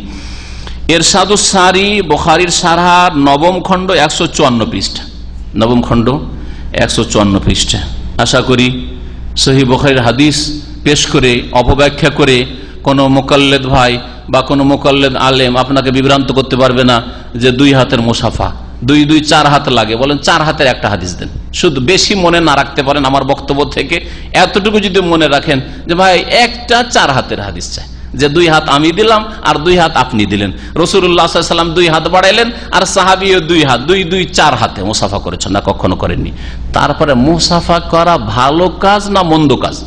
এরশাদুস সারি, বখারির সারহার নবম খণ্ড একশো চুয়ান্ন পৃষ্ঠা। নবম খণ্ড একশো চুয়ান্ন পৃষ্ঠা। আশা করি সহি বখারির হাদিস পেশ করে, অপব্যাখ্যা করে কোনো মোকাল্লেদ ভাই বা কোনো মোকাল্লেদ আলেম আপনাকে বিভ্রান্ত করতে পারবে না যে দুই হাতের মুসাফা, দুই দুই, চার হাত লাগে। বলেন, চার হাতের একটা হাদিস দেন। শুধু বেশি মনে না রাখতে পারেন আমার বক্তব্য থেকে। এতটুকু যদি মনে রাখেন যে ভাই একটা চার হাতের হাদিস চাই। যে দুই হাত আমি দিলাম আর দুই হাত আপনি দিলেন। রসুল্লাহাম দুই হাত বাড়াইলেন আর সাহাবিও দুই হাত, দুই দুই, চার হাতে মুসাফা করেছেন না কখনো করেননি। তারপরে মুসাফা করা ভালো কাজ না মন্দ কাজ?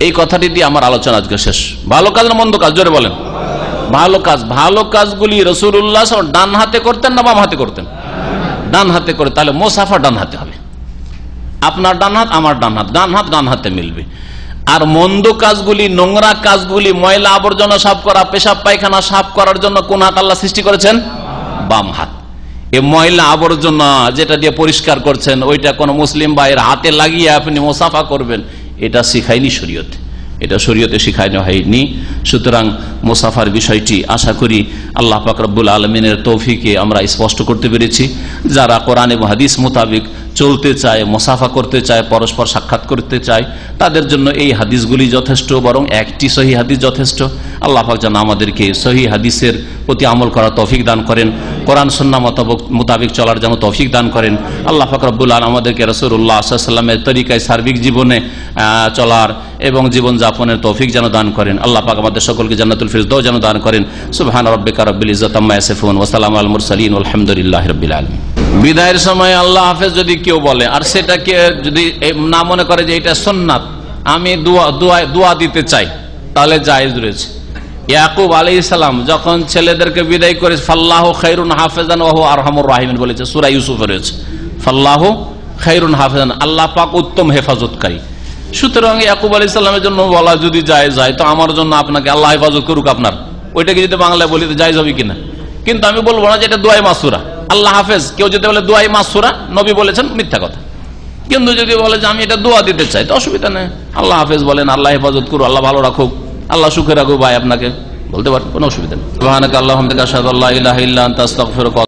এই কথাটি দিয়ে আমার আলোচনা আজকে শেষ। ভালো কাজ না মন্দ কাজ? জোরে বলেন। ভালো কাজ। ভালো কাজগুলি রসুল্লাহ ডান হাতে করতেন না বাম হাতে করতেন? ডান হাতে করে, তাহলে মোসাফা ডান হাতে হবে। আপনার ডান হাত, আমার ডান হাত ডান হাত, ডান হাতে মিলবে। আর মন্দ কাজগুলি, নোংরা কাজগুলি, ময়লা আবর্জনা সাফ করা, পেশাব পায়খানা সাফ করার জন্য কোন হাত আল্লাহ সৃষ্টি করেছেন? বাম হাত। এ ময়লা আবর্জনা যেটা দিয়ে পরিষ্কার করছেন, ওইটা কোন মুসলিম ভাইয়ের হাতে লাগিয়ে আপনি মোসাফা করবেন, এটা শিখায়নি শরীয়তে। এটা শরীয়তে শিখানো হয়নি। সুতরাং মোসাফার বিষয়টি আশা করি আল্লাহ পাকরবুল আলমিনের তৌফিকে আমরা স্পষ্ট করতে পেরেছি। যারা কোরআন হাদিস মোতাবেক চলতে চায়, মোসাফা করতে চায়, পরস্পর সাক্ষাৎ করতে চায়, তাদের জন্য এই হাদিসগুলি যথেষ্ট, বরং একটি সহি হাদিস যথেষ্ট। আল্লাহ যেন আমাদেরকে সহি হাদিসের প্রতি আমল করার তৌফিক দান করেন, কোরআন সন্না মোতাবেক চলার যেন তৌফিক দান করেন। আল্লাহ ফাকরাবুল আল আমাদেরকে রসুল্লাহ সাল্লামের তরিকায় সার্বিক জীবনে চলার এবং জীবন যাপনের তৌফিক যেন দান করেন। আল্লাহ পাক আমাদের সকলকে জান্নাতুল ফিরদৌ যেন দান করেন। সুবহান রব্বিকা রব্বিল ইজ্জত আম্মা ইয়াসিফুন, ওয়া সালামু আল মুরসালিন আলহামদুলিল্লাহি রাব্বিল আলামিন। বিদায়ের সময় আল্লাহ হাফেজ যদি কেউ বলে, আর সেটাকে যদি না মনে করে যে এটা সুন্নাত, আমি দোয়া দিতে চাই, তাহলে জায়েজ রয়েছে। ইয়াকুব আলী ইসলাম যখন ছেলেদেরকে বিদায় করে, ফাল্লাহ খৈরুন হাফেজান ওহু আরহামুর রাহিমিন বলেছে, সুরা ইউসুফে রয়েছে। ফাল্লাহ খৈরুন হাফেজান, আল্লাহ পাক উত্তম হেফাজতকারী। সুতরাং ইয়াকুব আলী ইসলামের জন্য বলা যদি যায় যায় তো আমার জন্য আপনাকে আল্লাহ হেফাজত করুক আপনার। ওইটাকে যদি বাংলায় বলি, তো যায় যাবে কিনা? কিন্তু আমি বলব না যে এটা দোয়াই মাসুরা। আল্লাহ হাফেজ। কেউ যদি বলে দোয়াই মাসুরা, নবী বলেছেন মিথ্যা কথা। কিন্তু যদি বলে যে আমি এটা দোয়া দিতে চাই, তো অসুবিধা নেই। আল্লাহ হাফেজ বলেন, আল্লাহ হেফাজত করু আল্লাহ ভালো রাখুক, আল্লাহ সুখে রাখুক ভাই আপনাকে। বলতে পারেন, কোনো অসুবিধা নেই। আল্লাহ